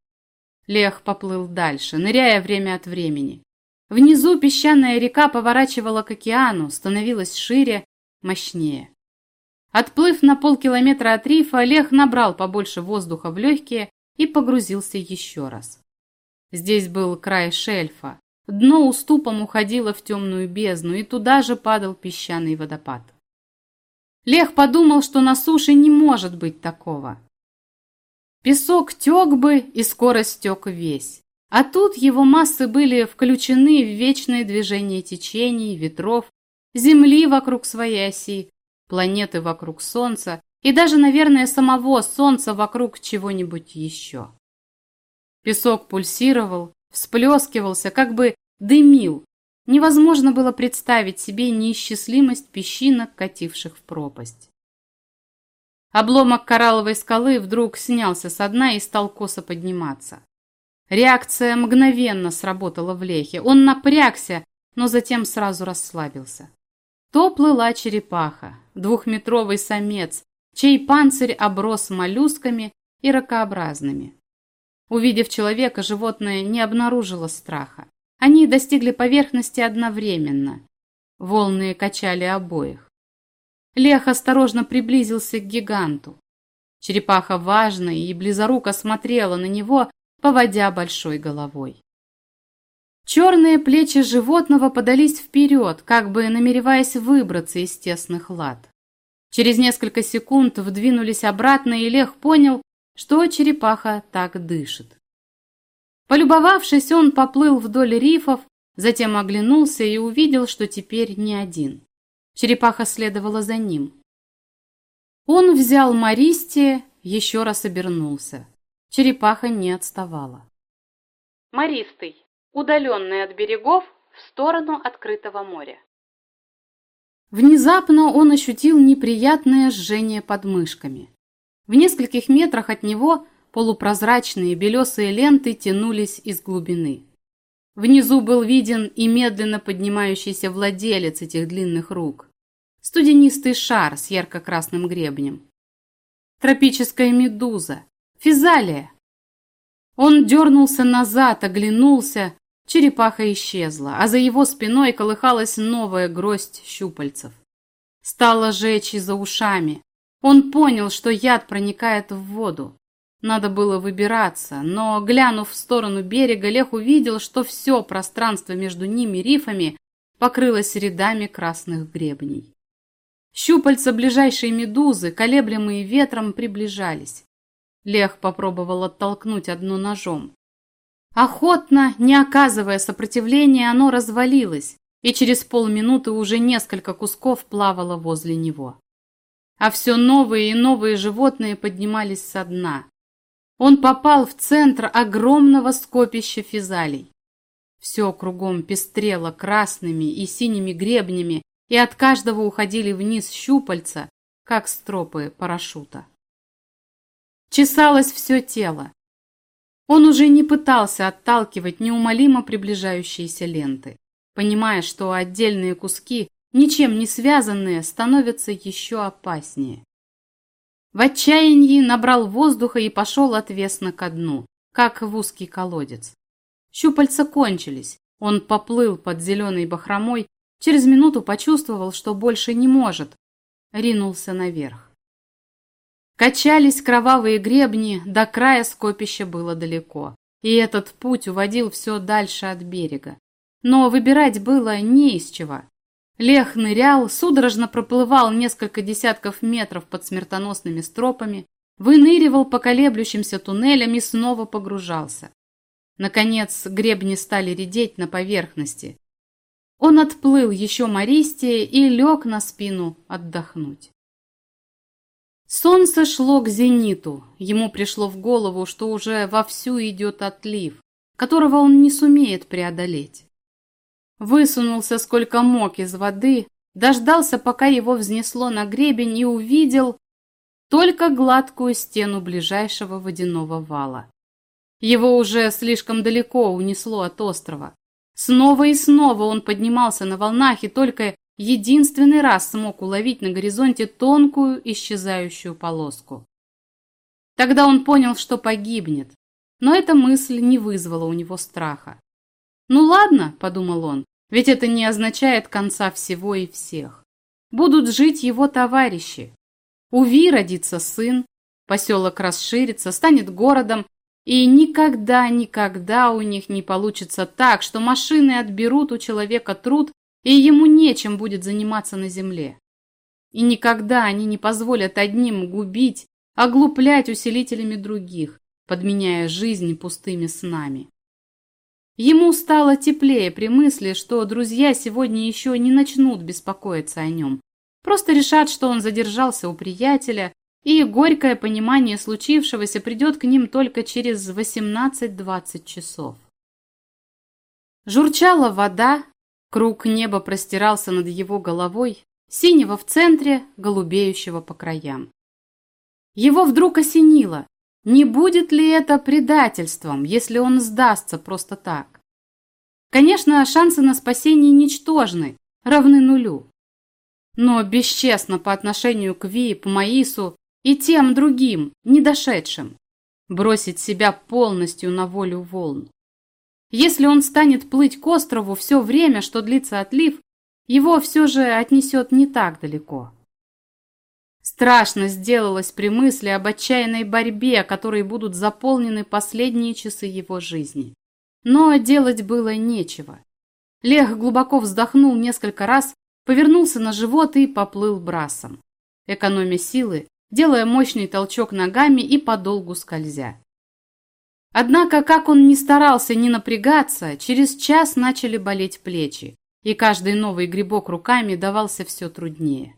Лех поплыл дальше, ныряя время от времени. Внизу песчаная река поворачивала к океану, становилась шире, мощнее. Отплыв на полкилометра от рифа, Олег набрал побольше воздуха в легкие и погрузился еще раз. Здесь был край шельфа. Дно уступом уходило в темную бездну, и туда же падал песчаный водопад. Лех подумал, что на суше не может быть такого. Песок тек бы, и скоро стек весь. А тут его массы были включены в вечное движение течений, ветров, Земли вокруг своей оси, планеты вокруг Солнца и даже, наверное, самого Солнца вокруг чего-нибудь еще. Песок пульсировал, всплескивался, как бы дымил. Невозможно было представить себе неисчислимость песчинок, кативших в пропасть. Обломок коралловой скалы вдруг снялся со дна и стал косо подниматься. Реакция мгновенно сработала в лехе. Он напрягся, но затем сразу расслабился. То плыла черепаха, двухметровый самец, чей панцирь оброс моллюсками и ракообразными. Увидев человека, животное не обнаружило страха. Они достигли поверхности одновременно. Волны качали обоих. Лех осторожно приблизился к гиганту. Черепаха важно и близоруко смотрела на него, поводя большой головой. Черные плечи животного подались вперед, как бы намереваясь выбраться из тесных лад. Через несколько секунд вдвинулись обратно, и Лех понял, что черепаха так дышит. Полюбовавшись, он поплыл вдоль рифов, затем оглянулся и увидел, что теперь не один. Черепаха следовала за ним. Он взял Маристи, еще раз обернулся. Черепаха не отставала. Маристый удаленный от берегов в сторону открытого моря. Внезапно он ощутил неприятное жжение под мышками. В нескольких метрах от него полупрозрачные белесые ленты тянулись из глубины. Внизу был виден и медленно поднимающийся владелец этих длинных рук. Студенистый шар с ярко-красным гребнем. Тропическая медуза. Физалия. Он дернулся назад, оглянулся, Черепаха исчезла, а за его спиной колыхалась новая гроздь щупальцев. Стало жечь и за ушами. Он понял, что яд проникает в воду. Надо было выбираться, но, глянув в сторону берега, Лех увидел, что все пространство между ними рифами покрылось рядами красных гребней. Щупальца ближайшей медузы, колеблемые ветром, приближались. Лех попробовал оттолкнуть одно ножом. Охотно, не оказывая сопротивления, оно развалилось, и через полминуты уже несколько кусков плавало возле него. А все новые и новые животные поднимались со дна. Он попал в центр огромного скопища физалей. Все кругом пестрело красными и синими гребнями, и от каждого уходили вниз щупальца, как стропы парашюта. Чесалось все тело. Он уже не пытался отталкивать неумолимо приближающиеся ленты, понимая, что отдельные куски, ничем не связанные, становятся еще опаснее. В отчаянии набрал воздуха и пошел отвесно ко дну, как в узкий колодец. Щупальца кончились, он поплыл под зеленой бахромой Через минуту почувствовал, что больше не может. Ринулся наверх. Качались кровавые гребни, до края скопища было далеко. И этот путь уводил все дальше от берега. Но выбирать было не из чего. Лех нырял, судорожно проплывал несколько десятков метров под смертоносными стропами, выныривал по колеблющимся туннелям и снова погружался. Наконец гребни стали редеть на поверхности. Он отплыл еще мористее и лег на спину отдохнуть. Солнце шло к зениту. Ему пришло в голову, что уже вовсю идет отлив, которого он не сумеет преодолеть. Высунулся сколько мог из воды, дождался, пока его взнесло на гребень и увидел только гладкую стену ближайшего водяного вала. Его уже слишком далеко унесло от острова. Снова и снова он поднимался на волнах и только единственный раз смог уловить на горизонте тонкую исчезающую полоску. Тогда он понял, что погибнет, но эта мысль не вызвала у него страха. «Ну ладно», — подумал он, — «ведь это не означает конца всего и всех. Будут жить его товарищи. У Ви родится сын, поселок расширится, станет городом, и никогда, никогда у них не получится так, что машины отберут у человека труд, и ему нечем будет заниматься на земле. И никогда они не позволят одним губить, оглуплять усилителями других, подменяя жизнь пустыми снами. Ему стало теплее при мысли, что друзья сегодня еще не начнут беспокоиться о нем. Просто решат, что он задержался у приятеля, и горькое понимание случившегося придет к ним только через 18-20 часов. Журчала вода, круг неба простирался над его головой, синего в центре, голубеющего по краям. Его вдруг осенило, не будет ли это предательством, если он сдастся просто так? Конечно, шансы на спасение ничтожны, равны нулю. Но бесчестно по отношению к Ви, по Маису и тем другим, не дошедшим, бросить себя полностью на волю волн. Если он станет плыть к острову все время, что длится отлив, его все же отнесет не так далеко. Страшно сделалось при мысли об отчаянной борьбе, которой будут заполнены последние часы его жизни. Но делать было нечего. Лех глубоко вздохнул несколько раз, повернулся на живот и поплыл брасом. Экономя силы, делая мощный толчок ногами и подолгу скользя. Однако, как он ни старался не напрягаться, через час начали болеть плечи, и каждый новый грибок руками давался все труднее.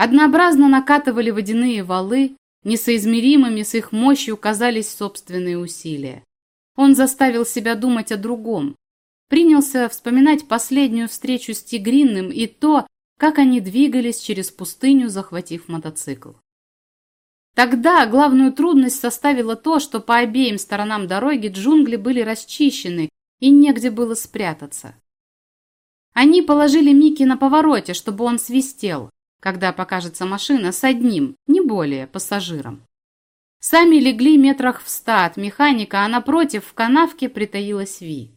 Однообразно накатывали водяные валы, несоизмеримыми с их мощью казались собственные усилия. Он заставил себя думать о другом, принялся вспоминать последнюю встречу с Тигринным и то, как они двигались через пустыню, захватив мотоцикл. Тогда главную трудность составило то, что по обеим сторонам дороги джунгли были расчищены и негде было спрятаться. Они положили Микки на повороте, чтобы он свистел, когда покажется машина с одним, не более, пассажиром. Сами легли метрах в ста от механика, а напротив в канавке притаилась Ви.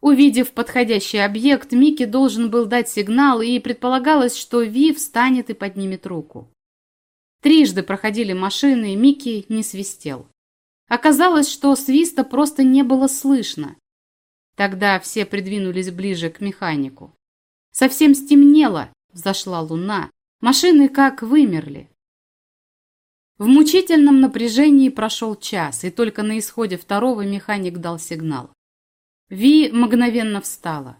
Увидев подходящий объект, Микки должен был дать сигнал, и предполагалось, что Ви встанет и поднимет руку. Трижды проходили машины, и Микки не свистел. Оказалось, что свиста просто не было слышно. Тогда все придвинулись ближе к механику. Совсем стемнело, взошла луна, машины как вымерли. В мучительном напряжении прошел час, и только на исходе второго механик дал сигнал. Ви мгновенно встала.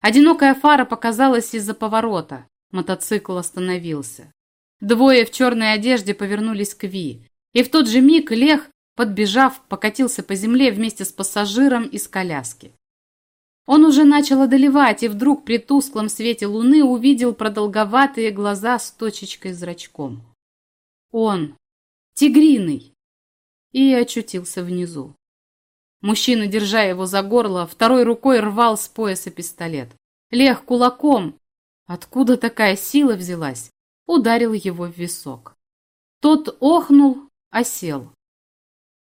Одинокая фара показалась из-за поворота. Мотоцикл остановился. Двое в черной одежде повернулись к Ви. И в тот же миг Лех, подбежав, покатился по земле вместе с пассажиром из коляски. Он уже начал одолевать, и вдруг при тусклом свете луны увидел продолговатые глаза с точечкой зрачком. Он, тигриный, и очутился внизу. Мужчина, держа его за горло, второй рукой рвал с пояса пистолет. Лех кулаком, откуда такая сила взялась, ударил его в висок. Тот охнул, осел.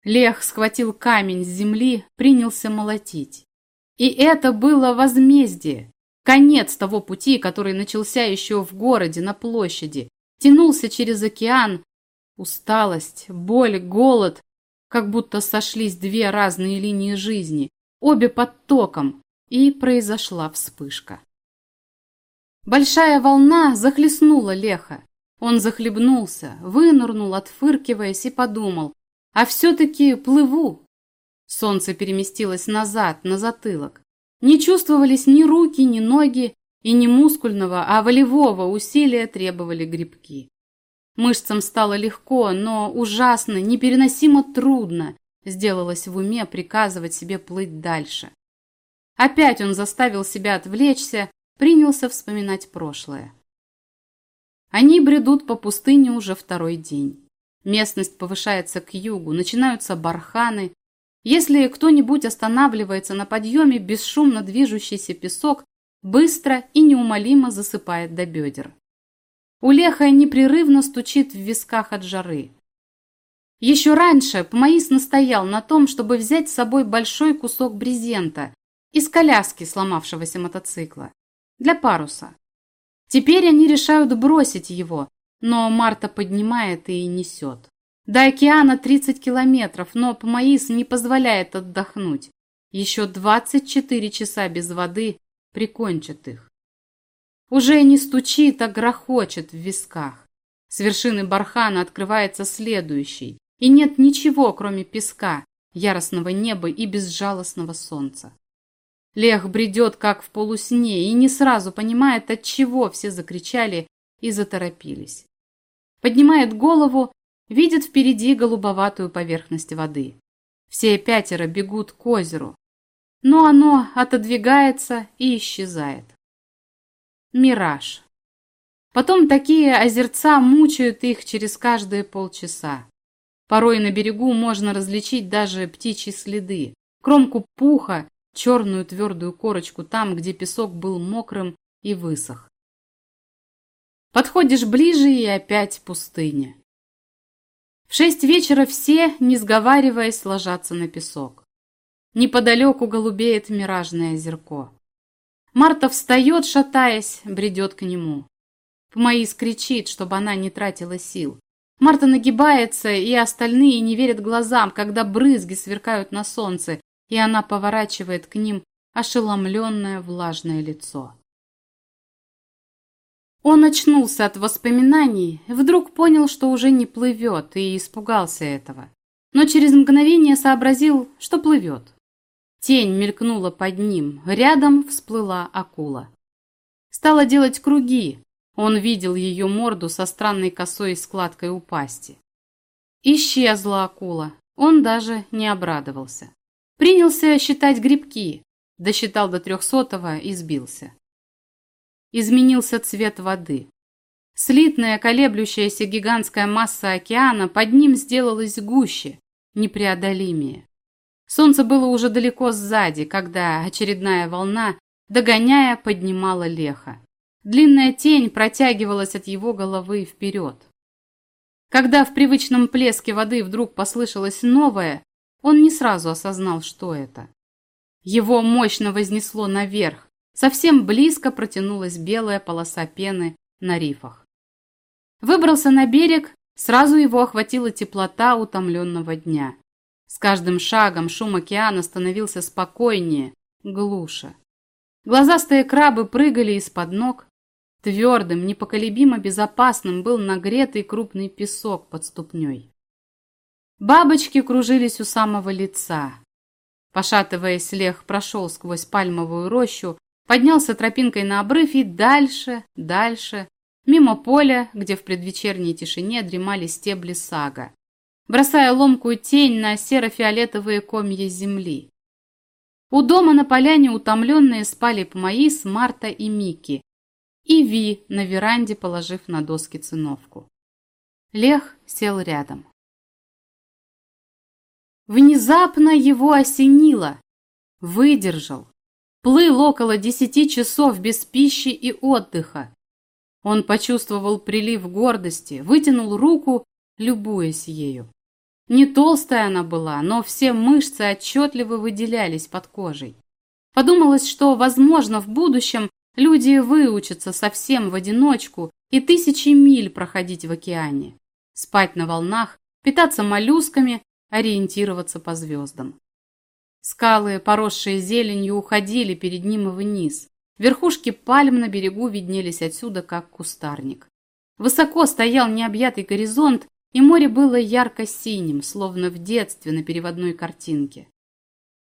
Лех схватил камень с земли, принялся молотить. И это было возмездие. Конец того пути, который начался еще в городе, на площади, тянулся через океан. Усталость, боль, голод, как будто сошлись две разные линии жизни, обе под током, и произошла вспышка. Большая волна захлестнула Леха. Он захлебнулся, вынырнул, отфыркиваясь, и подумал, а все-таки плыву. Солнце переместилось назад, на затылок. Не чувствовались ни руки, ни ноги, и не мускульного, а волевого усилия требовали грибки. Мышцам стало легко, но ужасно, непереносимо трудно сделалось в уме приказывать себе плыть дальше. Опять он заставил себя отвлечься, принялся вспоминать прошлое. Они бредут по пустыне уже второй день. Местность повышается к югу, начинаются барханы. Если кто-нибудь останавливается на подъеме, бесшумно движущийся песок быстро и неумолимо засыпает до бедер. У Леха непрерывно стучит в висках от жары. Еще раньше Пмаис настоял на том, чтобы взять с собой большой кусок брезента из коляски сломавшегося мотоцикла для паруса. Теперь они решают бросить его, но Марта поднимает и несет. До океана 30 километров, но Пмаис не позволяет отдохнуть. Еще 24 часа без воды прикончат их. Уже не стучит, а грохочет в висках. С вершины бархана открывается следующий, и нет ничего, кроме песка, яростного неба и безжалостного солнца. Лех бредет, как в полусне, и не сразу понимает, от чего все закричали и заторопились. Поднимает голову, видит впереди голубоватую поверхность воды. Все пятеро бегут к озеру, но оно отодвигается и исчезает. Мираж. Потом такие озерца мучают их через каждые полчаса. Порой на берегу можно различить даже птичьи следы, кромку пуха черную твердую корочку там, где песок был мокрым и высох. Подходишь ближе и опять пустыня. Шесть вечера все, не сговариваясь, ложатся на песок. Неподалеку голубеет миражное озерко. Марта встает, шатаясь, бредет к нему. Пмаис кричит, чтобы она не тратила сил. Марта нагибается, и остальные не верят глазам, когда брызги сверкают на солнце, и она поворачивает к ним ошеломленное влажное лицо. Он очнулся от воспоминаний, вдруг понял, что уже не плывет, и испугался этого. Но через мгновение сообразил, что плывет. Тень мелькнула под ним, рядом всплыла акула. Стала делать круги, он видел ее морду со странной косой складкой у пасти. Исчезла акула, он даже не обрадовался. Принялся считать грибки, досчитал до трехсотого и сбился. Изменился цвет воды. Слитная, колеблющаяся гигантская масса океана под ним сделалась гуще, непреодолимее. Солнце было уже далеко сзади, когда очередная волна, догоняя, поднимала леха. Длинная тень протягивалась от его головы вперед. Когда в привычном плеске воды вдруг послышалось новое, он не сразу осознал, что это. Его мощно вознесло наверх, совсем близко протянулась белая полоса пены на рифах. Выбрался на берег Сразу его охватила теплота утомленного дня. С каждым шагом шум океана становился спокойнее, глуше. Глазастые крабы прыгали из-под ног. Твердым, непоколебимо безопасным был нагретый крупный песок под ступней. Бабочки кружились у самого лица. Пошатываясь, Лех прошел сквозь пальмовую рощу, поднялся тропинкой на обрыв и дальше, дальше, мимо поля, где в предвечерней тишине дремали стебли сага, бросая ломкую тень на серо-фиолетовые комья земли. У дома на поляне утомленные спали Пмаис, Марта и Микки, и Ви на веранде, положив на доски циновку. Лех сел рядом. Внезапно его осенило. Выдержал. Плыл около десяти часов без пищи и отдыха. Он почувствовал прилив гордости, вытянул руку, любуясь ею. Не толстая она была, но все мышцы отчетливо выделялись под кожей. Подумалось, что, возможно, в будущем люди выучатся совсем в одиночку и тысячи миль проходить в океане, спать на волнах, питаться моллюсками, ориентироваться по звездам. Скалы, поросшие зеленью, уходили перед ним и вниз. Верхушки пальм на берегу виднелись отсюда, как кустарник. Высоко стоял необъятый горизонт, и море было ярко-синим, словно в детстве на переводной картинке.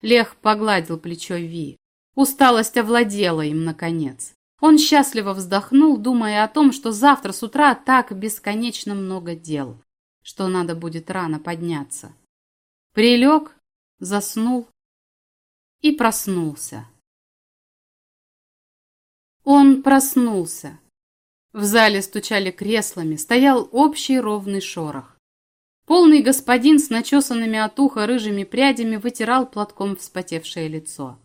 Лех погладил плечо Ви. Усталость овладела им, наконец. Он счастливо вздохнул, думая о том, что завтра с утра так бесконечно много дел, что надо будет рано подняться. Прилег, заснул и проснулся. Он проснулся. В зале стучали креслами, стоял общий ровный шорох. Полный господин с начесанными от уха рыжими прядями вытирал платком вспотевшее лицо.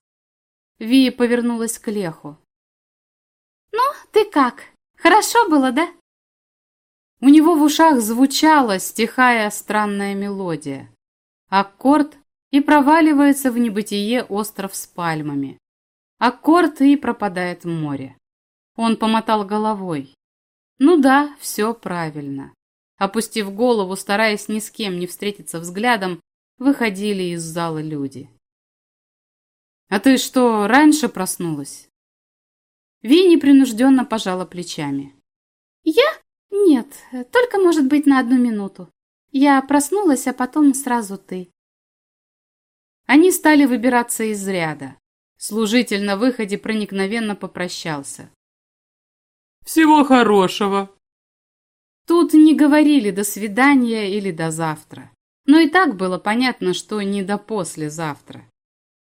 Вия повернулась к Леху. «Ну, ты как? Хорошо было, да?» У него в ушах звучала, стихая странная мелодия. Аккорд и проваливается в небытие остров с пальмами. Аккорд и пропадает в море. Он помотал головой. Ну да, все правильно. Опустив голову, стараясь ни с кем не встретиться взглядом, выходили из зала люди. «А ты что, раньше проснулась?» Ви непринужденно пожала плечами. «Я? Нет, только, может быть, на одну минуту. Я проснулась, а потом сразу ты». Они стали выбираться из ряда. Служитель на выходе проникновенно попрощался. «Всего хорошего!» Тут не говорили «до свидания» или «до завтра». Но и так было понятно, что не до послезавтра.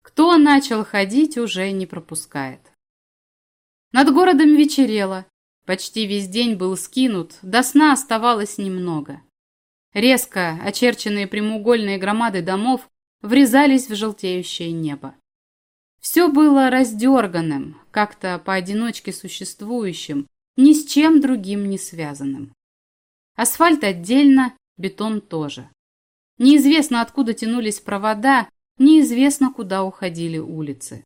Кто начал ходить, уже не пропускает. Над городом вечерело. Почти весь день был скинут, до сна оставалось немного. Резко очерченные прямоугольные громады домов врезались в желтеющее небо. Все было раздерганным, как-то поодиночке существующим, ни с чем другим не связанным. Асфальт отдельно, бетон тоже. Неизвестно, откуда тянулись провода, неизвестно, куда уходили улицы.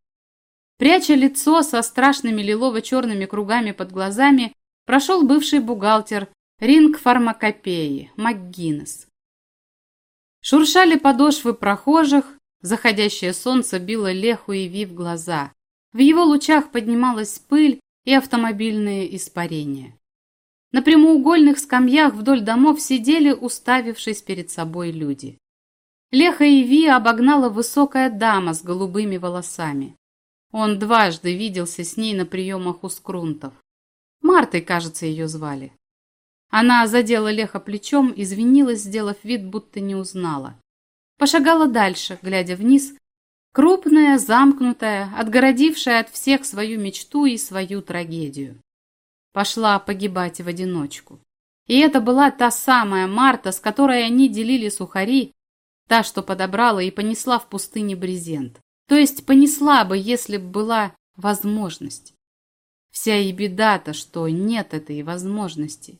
Пряча лицо со страшными лилово-черными кругами под глазами, прошел бывший бухгалтер ринг фармакопеи МакГиннес. Шуршали подошвы прохожих, Заходящее солнце било Леху и Ви в глаза. В его лучах поднималась пыль и автомобильные испарения. На прямоугольных скамьях вдоль домов сидели, уставившись перед собой люди. Леха и Ви обогнала высокая дама с голубыми волосами. Он дважды виделся с ней на приемах у скрунтов. Мартой, кажется, ее звали. Она задела Леха плечом, извинилась, сделав вид, будто не узнала. Пошагала дальше, глядя вниз. Крупная, замкнутая, отгородившая от всех свою мечту и свою трагедию. Пошла погибать в одиночку. И это была та самая Марта, с которой они делили сухари, та, что подобрала и понесла в пустыне брезент. То есть понесла бы, если бы была возможность. Вся и беда-то, что нет этой возможности.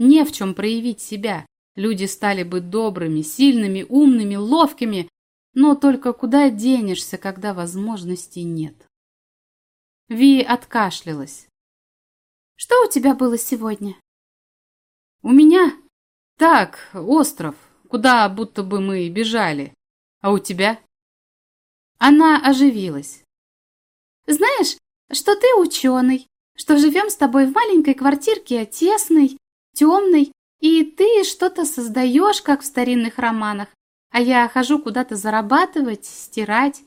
Не в чем проявить себя. Люди стали бы добрыми, сильными, умными, ловкими, но только куда денешься, когда возможностей нет? Ви откашлялась. Что у тебя было сегодня? У меня? Так, остров, куда будто бы мы бежали. А у тебя? Она оживилась. Знаешь, что ты ученый, что живем с тобой в маленькой квартирке, тесной, темной, и ты что-то создаешь, как в старинных романах, а я хожу куда-то зарабатывать, стирать.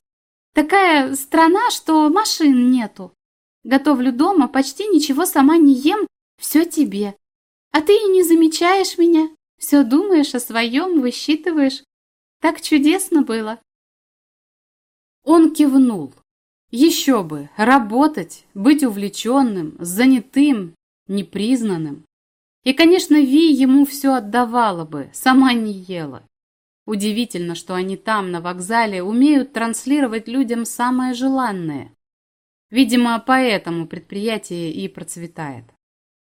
Такая страна, что машин нету. Готовлю дома, почти ничего сама не ем, все тебе. А ты и не замечаешь меня, все думаешь о своем, высчитываешь. Так чудесно было. Он кивнул. Еще бы, работать, быть увлеченным, занятым, непризнанным. И, конечно, Ви ему все отдавала бы, сама не ела. Удивительно, что они там, на вокзале, умеют транслировать людям самое желанное. Видимо, поэтому предприятие и процветает.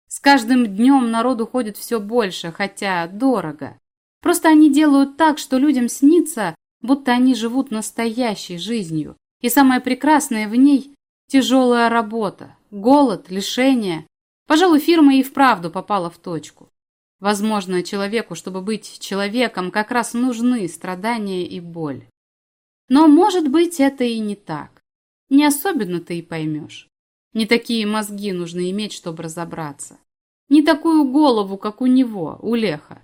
С каждым днем народу ходит все больше, хотя дорого. Просто они делают так, что людям снится, будто они живут настоящей жизнью. И самое прекрасное в ней – тяжелая работа, голод, лишение. Пожалуй, фирма и вправду попала в точку. Возможно, человеку, чтобы быть человеком, как раз нужны страдания и боль. Но, может быть, это и не так. Не особенно ты и поймешь. Не такие мозги нужно иметь, чтобы разобраться. Не такую голову, как у него, у Леха.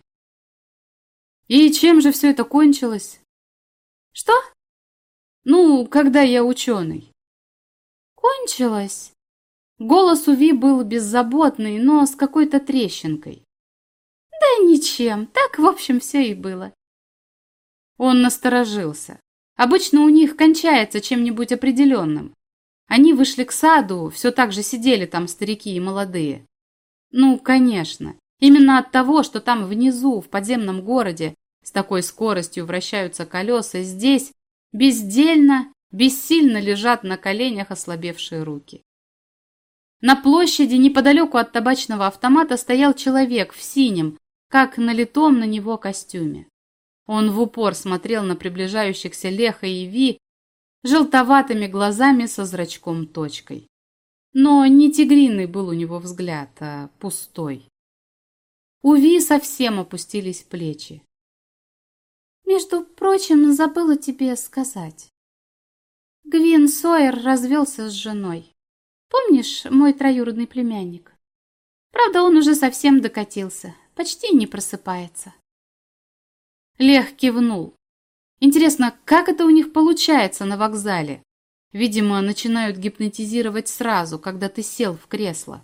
И чем же все это кончилось? Что? Ну, когда я ученый. Кончилось? Голос у Ви был беззаботный, но с какой-то трещинкой. Да ничем, так, в общем, все и было. Он насторожился. Обычно у них кончается чем-нибудь определенным. Они вышли к саду, все так же сидели там старики и молодые. Ну, конечно, именно от того, что там внизу, в подземном городе, с такой скоростью вращаются колеса, здесь бездельно, бессильно лежат на коленях ослабевшие руки. На площади неподалеку от табачного автомата стоял человек в синем, как налитом на него костюме. Он в упор смотрел на приближающихся Леха и Ви желтоватыми глазами со зрачком-точкой. Но не тигриный был у него взгляд, а пустой. У Ви совсем опустились плечи. Между прочим, забыла тебе сказать. Гвин Сойер развелся с женой. Помнишь, мой троюродный племянник? Правда, он уже совсем докатился, почти не просыпается. Лех кивнул. Интересно, как это у них получается на вокзале? Видимо, начинают гипнотизировать сразу, когда ты сел в кресло.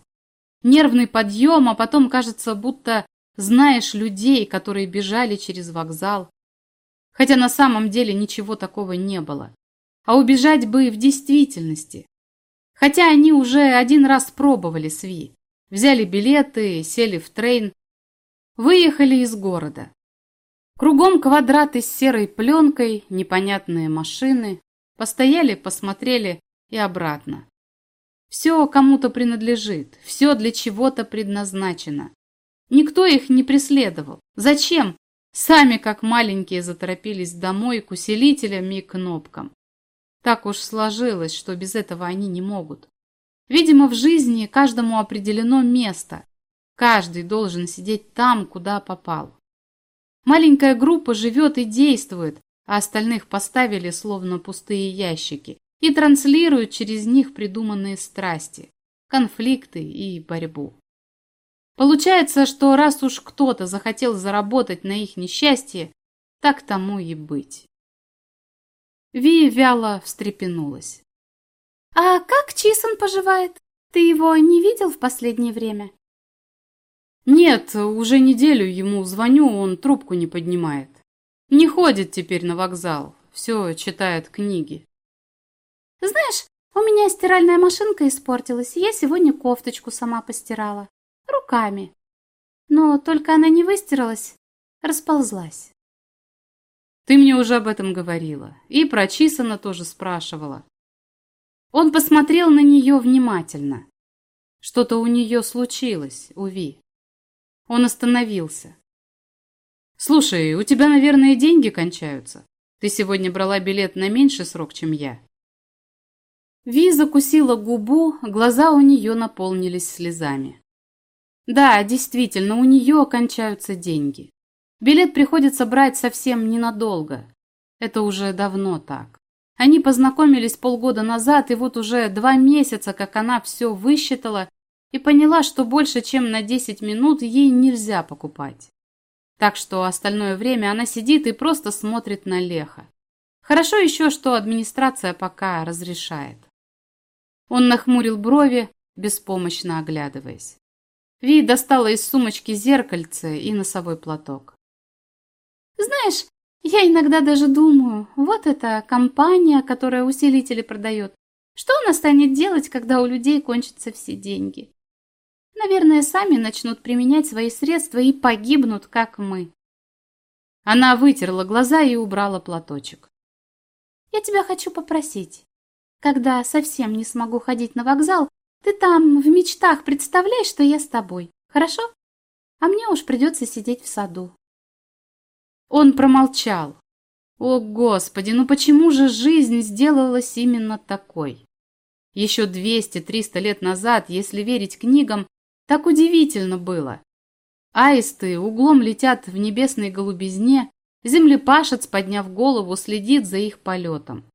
Нервный подъем, а потом кажется, будто знаешь людей, которые бежали через вокзал, хотя на самом деле ничего такого не было. А убежать бы в действительности. Хотя они уже один раз пробовали СВИ. Взяли билеты, сели в трейн, выехали из города. Кругом квадраты с серой пленкой, непонятные машины. Постояли, посмотрели и обратно. Все кому-то принадлежит, все для чего-то предназначено. Никто их не преследовал. Зачем? Сами, как маленькие, заторопились домой к усилителям и кнопкам. Так уж сложилось, что без этого они не могут. Видимо, в жизни каждому определено место. Каждый должен сидеть там, куда попал. Маленькая группа живет и действует, а остальных поставили словно пустые ящики и транслируют через них придуманные страсти, конфликты и борьбу. Получается, что раз уж кто-то захотел заработать на их несчастье, так тому и быть. Ви вяло встрепенулась. «А как Чисон поживает? Ты его не видел в последнее время?» «Нет, уже неделю ему звоню, он трубку не поднимает. Не ходит теперь на вокзал, все читает книги». «Знаешь, у меня стиральная машинка испортилась, и я сегодня кофточку сама постирала руками. Но только она не выстиралась, расползлась. Ты мне уже об этом говорила. И про Чисона тоже спрашивала. Он посмотрел на нее внимательно. Что-то у нее случилось, Уви. Он остановился. Слушай, у тебя, наверное, деньги кончаются. Ты сегодня брала билет на меньший срок, чем я. Ви закусила губу, глаза у нее наполнились слезами. Да, действительно, у нее кончаются деньги. Билет приходится брать совсем ненадолго. Это уже давно так. Они познакомились полгода назад, и вот уже два месяца, как она все высчитала и поняла, что больше, чем на 10 минут ей нельзя покупать. Так что остальное время она сидит и просто смотрит на Леха. Хорошо еще, что администрация пока разрешает. Он нахмурил брови, беспомощно оглядываясь. Ви достала из сумочки зеркальце и носовой платок. «Знаешь, я иногда даже думаю, вот эта компания, которая усилители продает, что она станет делать, когда у людей кончатся все деньги? Наверное, сами начнут применять свои средства и погибнут, как мы. Она вытерла глаза и убрала платочек. Я тебя хочу попросить. Когда совсем не смогу ходить на вокзал, ты там в мечтах представляй, что я с тобой, хорошо? А мне уж придется сидеть в саду. Он промолчал. О, Господи, ну почему же жизнь сделалась именно такой? Еще 200-300 лет назад, если верить книгам, так удивительно было. Аисты углом летят в небесной голубизне, землепашец, подняв голову, следит за их полетом.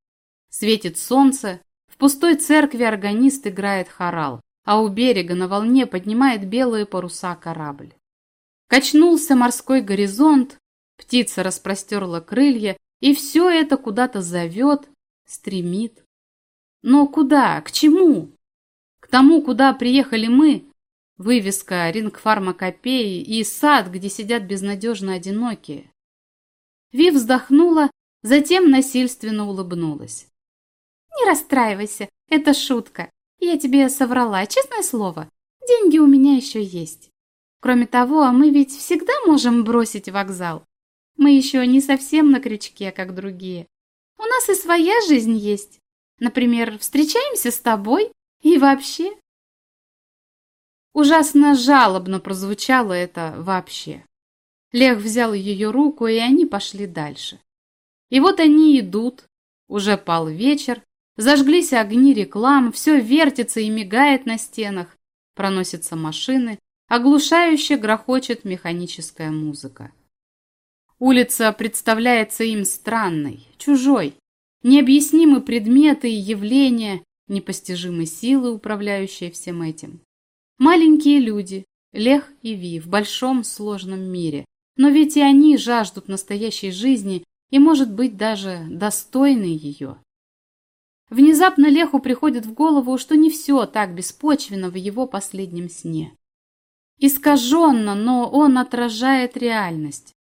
Светит солнце, в пустой церкви органист играет хорал, а у берега на волне поднимает белые паруса корабль. Качнулся морской горизонт, Птица распростерла крылья, и все это куда-то зовет, стремит. Но куда? К чему? К тому, куда приехали мы. Вывеска рингфармакопеи и сад, где сидят безнадежно одинокие. Ви вздохнула, затем насильственно улыбнулась. «Не расстраивайся, это шутка. Я тебе соврала, честное слово. Деньги у меня еще есть. Кроме того, мы ведь всегда можем бросить вокзал. Мы еще не совсем на крючке, как другие. У нас и своя жизнь есть. Например, встречаемся с тобой и вообще. Ужасно жалобно прозвучало это вообще. Лех взял ее руку, и они пошли дальше. И вот они идут. Уже пал вечер, зажглись огни реклам, все вертится и мигает на стенах, проносятся машины, оглушающе грохочет механическая музыка. Улица представляется им странной, чужой. Необъяснимы предметы и явления, непостижимы силы, управляющие всем этим. Маленькие люди, Лех и Ви, в большом сложном мире. Но ведь и они жаждут настоящей жизни и, может быть, даже достойны ее. Внезапно Леху приходит в голову, что не все так беспочвенно в его последнем сне. Искаженно, но он отражает реальность.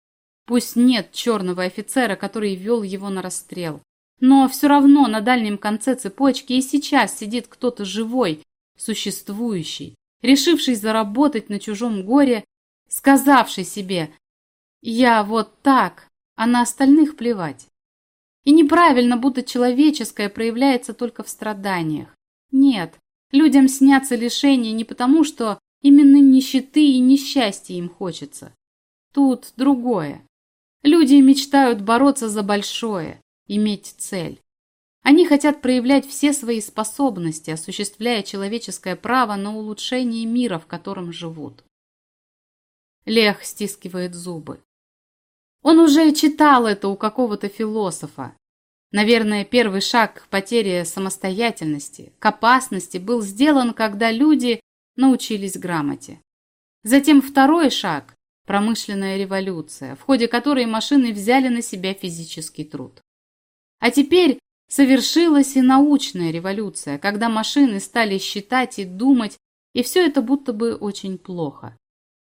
Пусть нет черного офицера, который вел его на расстрел. Но все равно на дальнем конце цепочки и сейчас сидит кто-то живой, существующий, решивший заработать на чужом горе, сказавший себе «Я вот так, а на остальных плевать». И неправильно, будто человеческое проявляется только в страданиях. Нет, людям снятся лишения не потому, что именно нищеты и несчастья им хочется. Тут другое. Люди мечтают бороться за большое, иметь цель. Они хотят проявлять все свои способности, осуществляя человеческое право на улучшение мира, в котором живут. Лех стискивает зубы. Он уже читал это у какого-то философа. Наверное, первый шаг к потере самостоятельности, к опасности был сделан, когда люди научились грамоте. Затем второй шаг промышленная революция, в ходе которой машины взяли на себя физический труд. А теперь совершилась и научная революция, когда машины стали считать и думать, и все это будто бы очень плохо.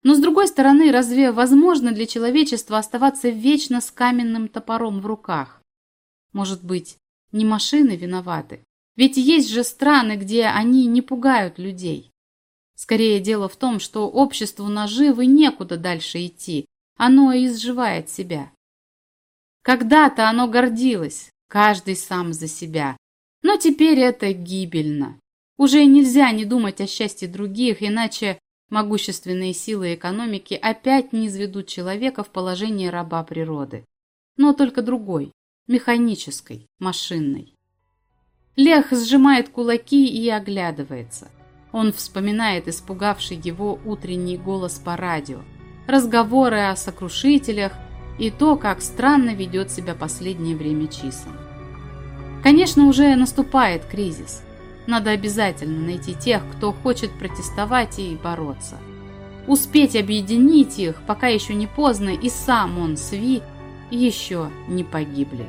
Но с другой стороны, разве возможно для человечества оставаться вечно с каменным топором в руках? Может быть, не машины виноваты? Ведь есть же страны, где они не пугают людей. Скорее дело в том, что обществу наживы некуда дальше идти, оно изживает себя. Когда-то оно гордилось, каждый сам за себя, но теперь это гибельно. Уже нельзя не думать о счастье других, иначе могущественные силы экономики опять не изведут человека в положение раба природы. Но только другой, механической, машинной. Лех сжимает кулаки и оглядывается – он вспоминает испугавший его утренний голос по радио, разговоры о сокрушителях и то, как странно ведет себя последнее время Чисон. Конечно, уже наступает кризис. Надо обязательно найти тех, кто хочет протестовать и бороться. Успеть объединить их, пока еще не поздно, и сам он, Сви, еще не погибли.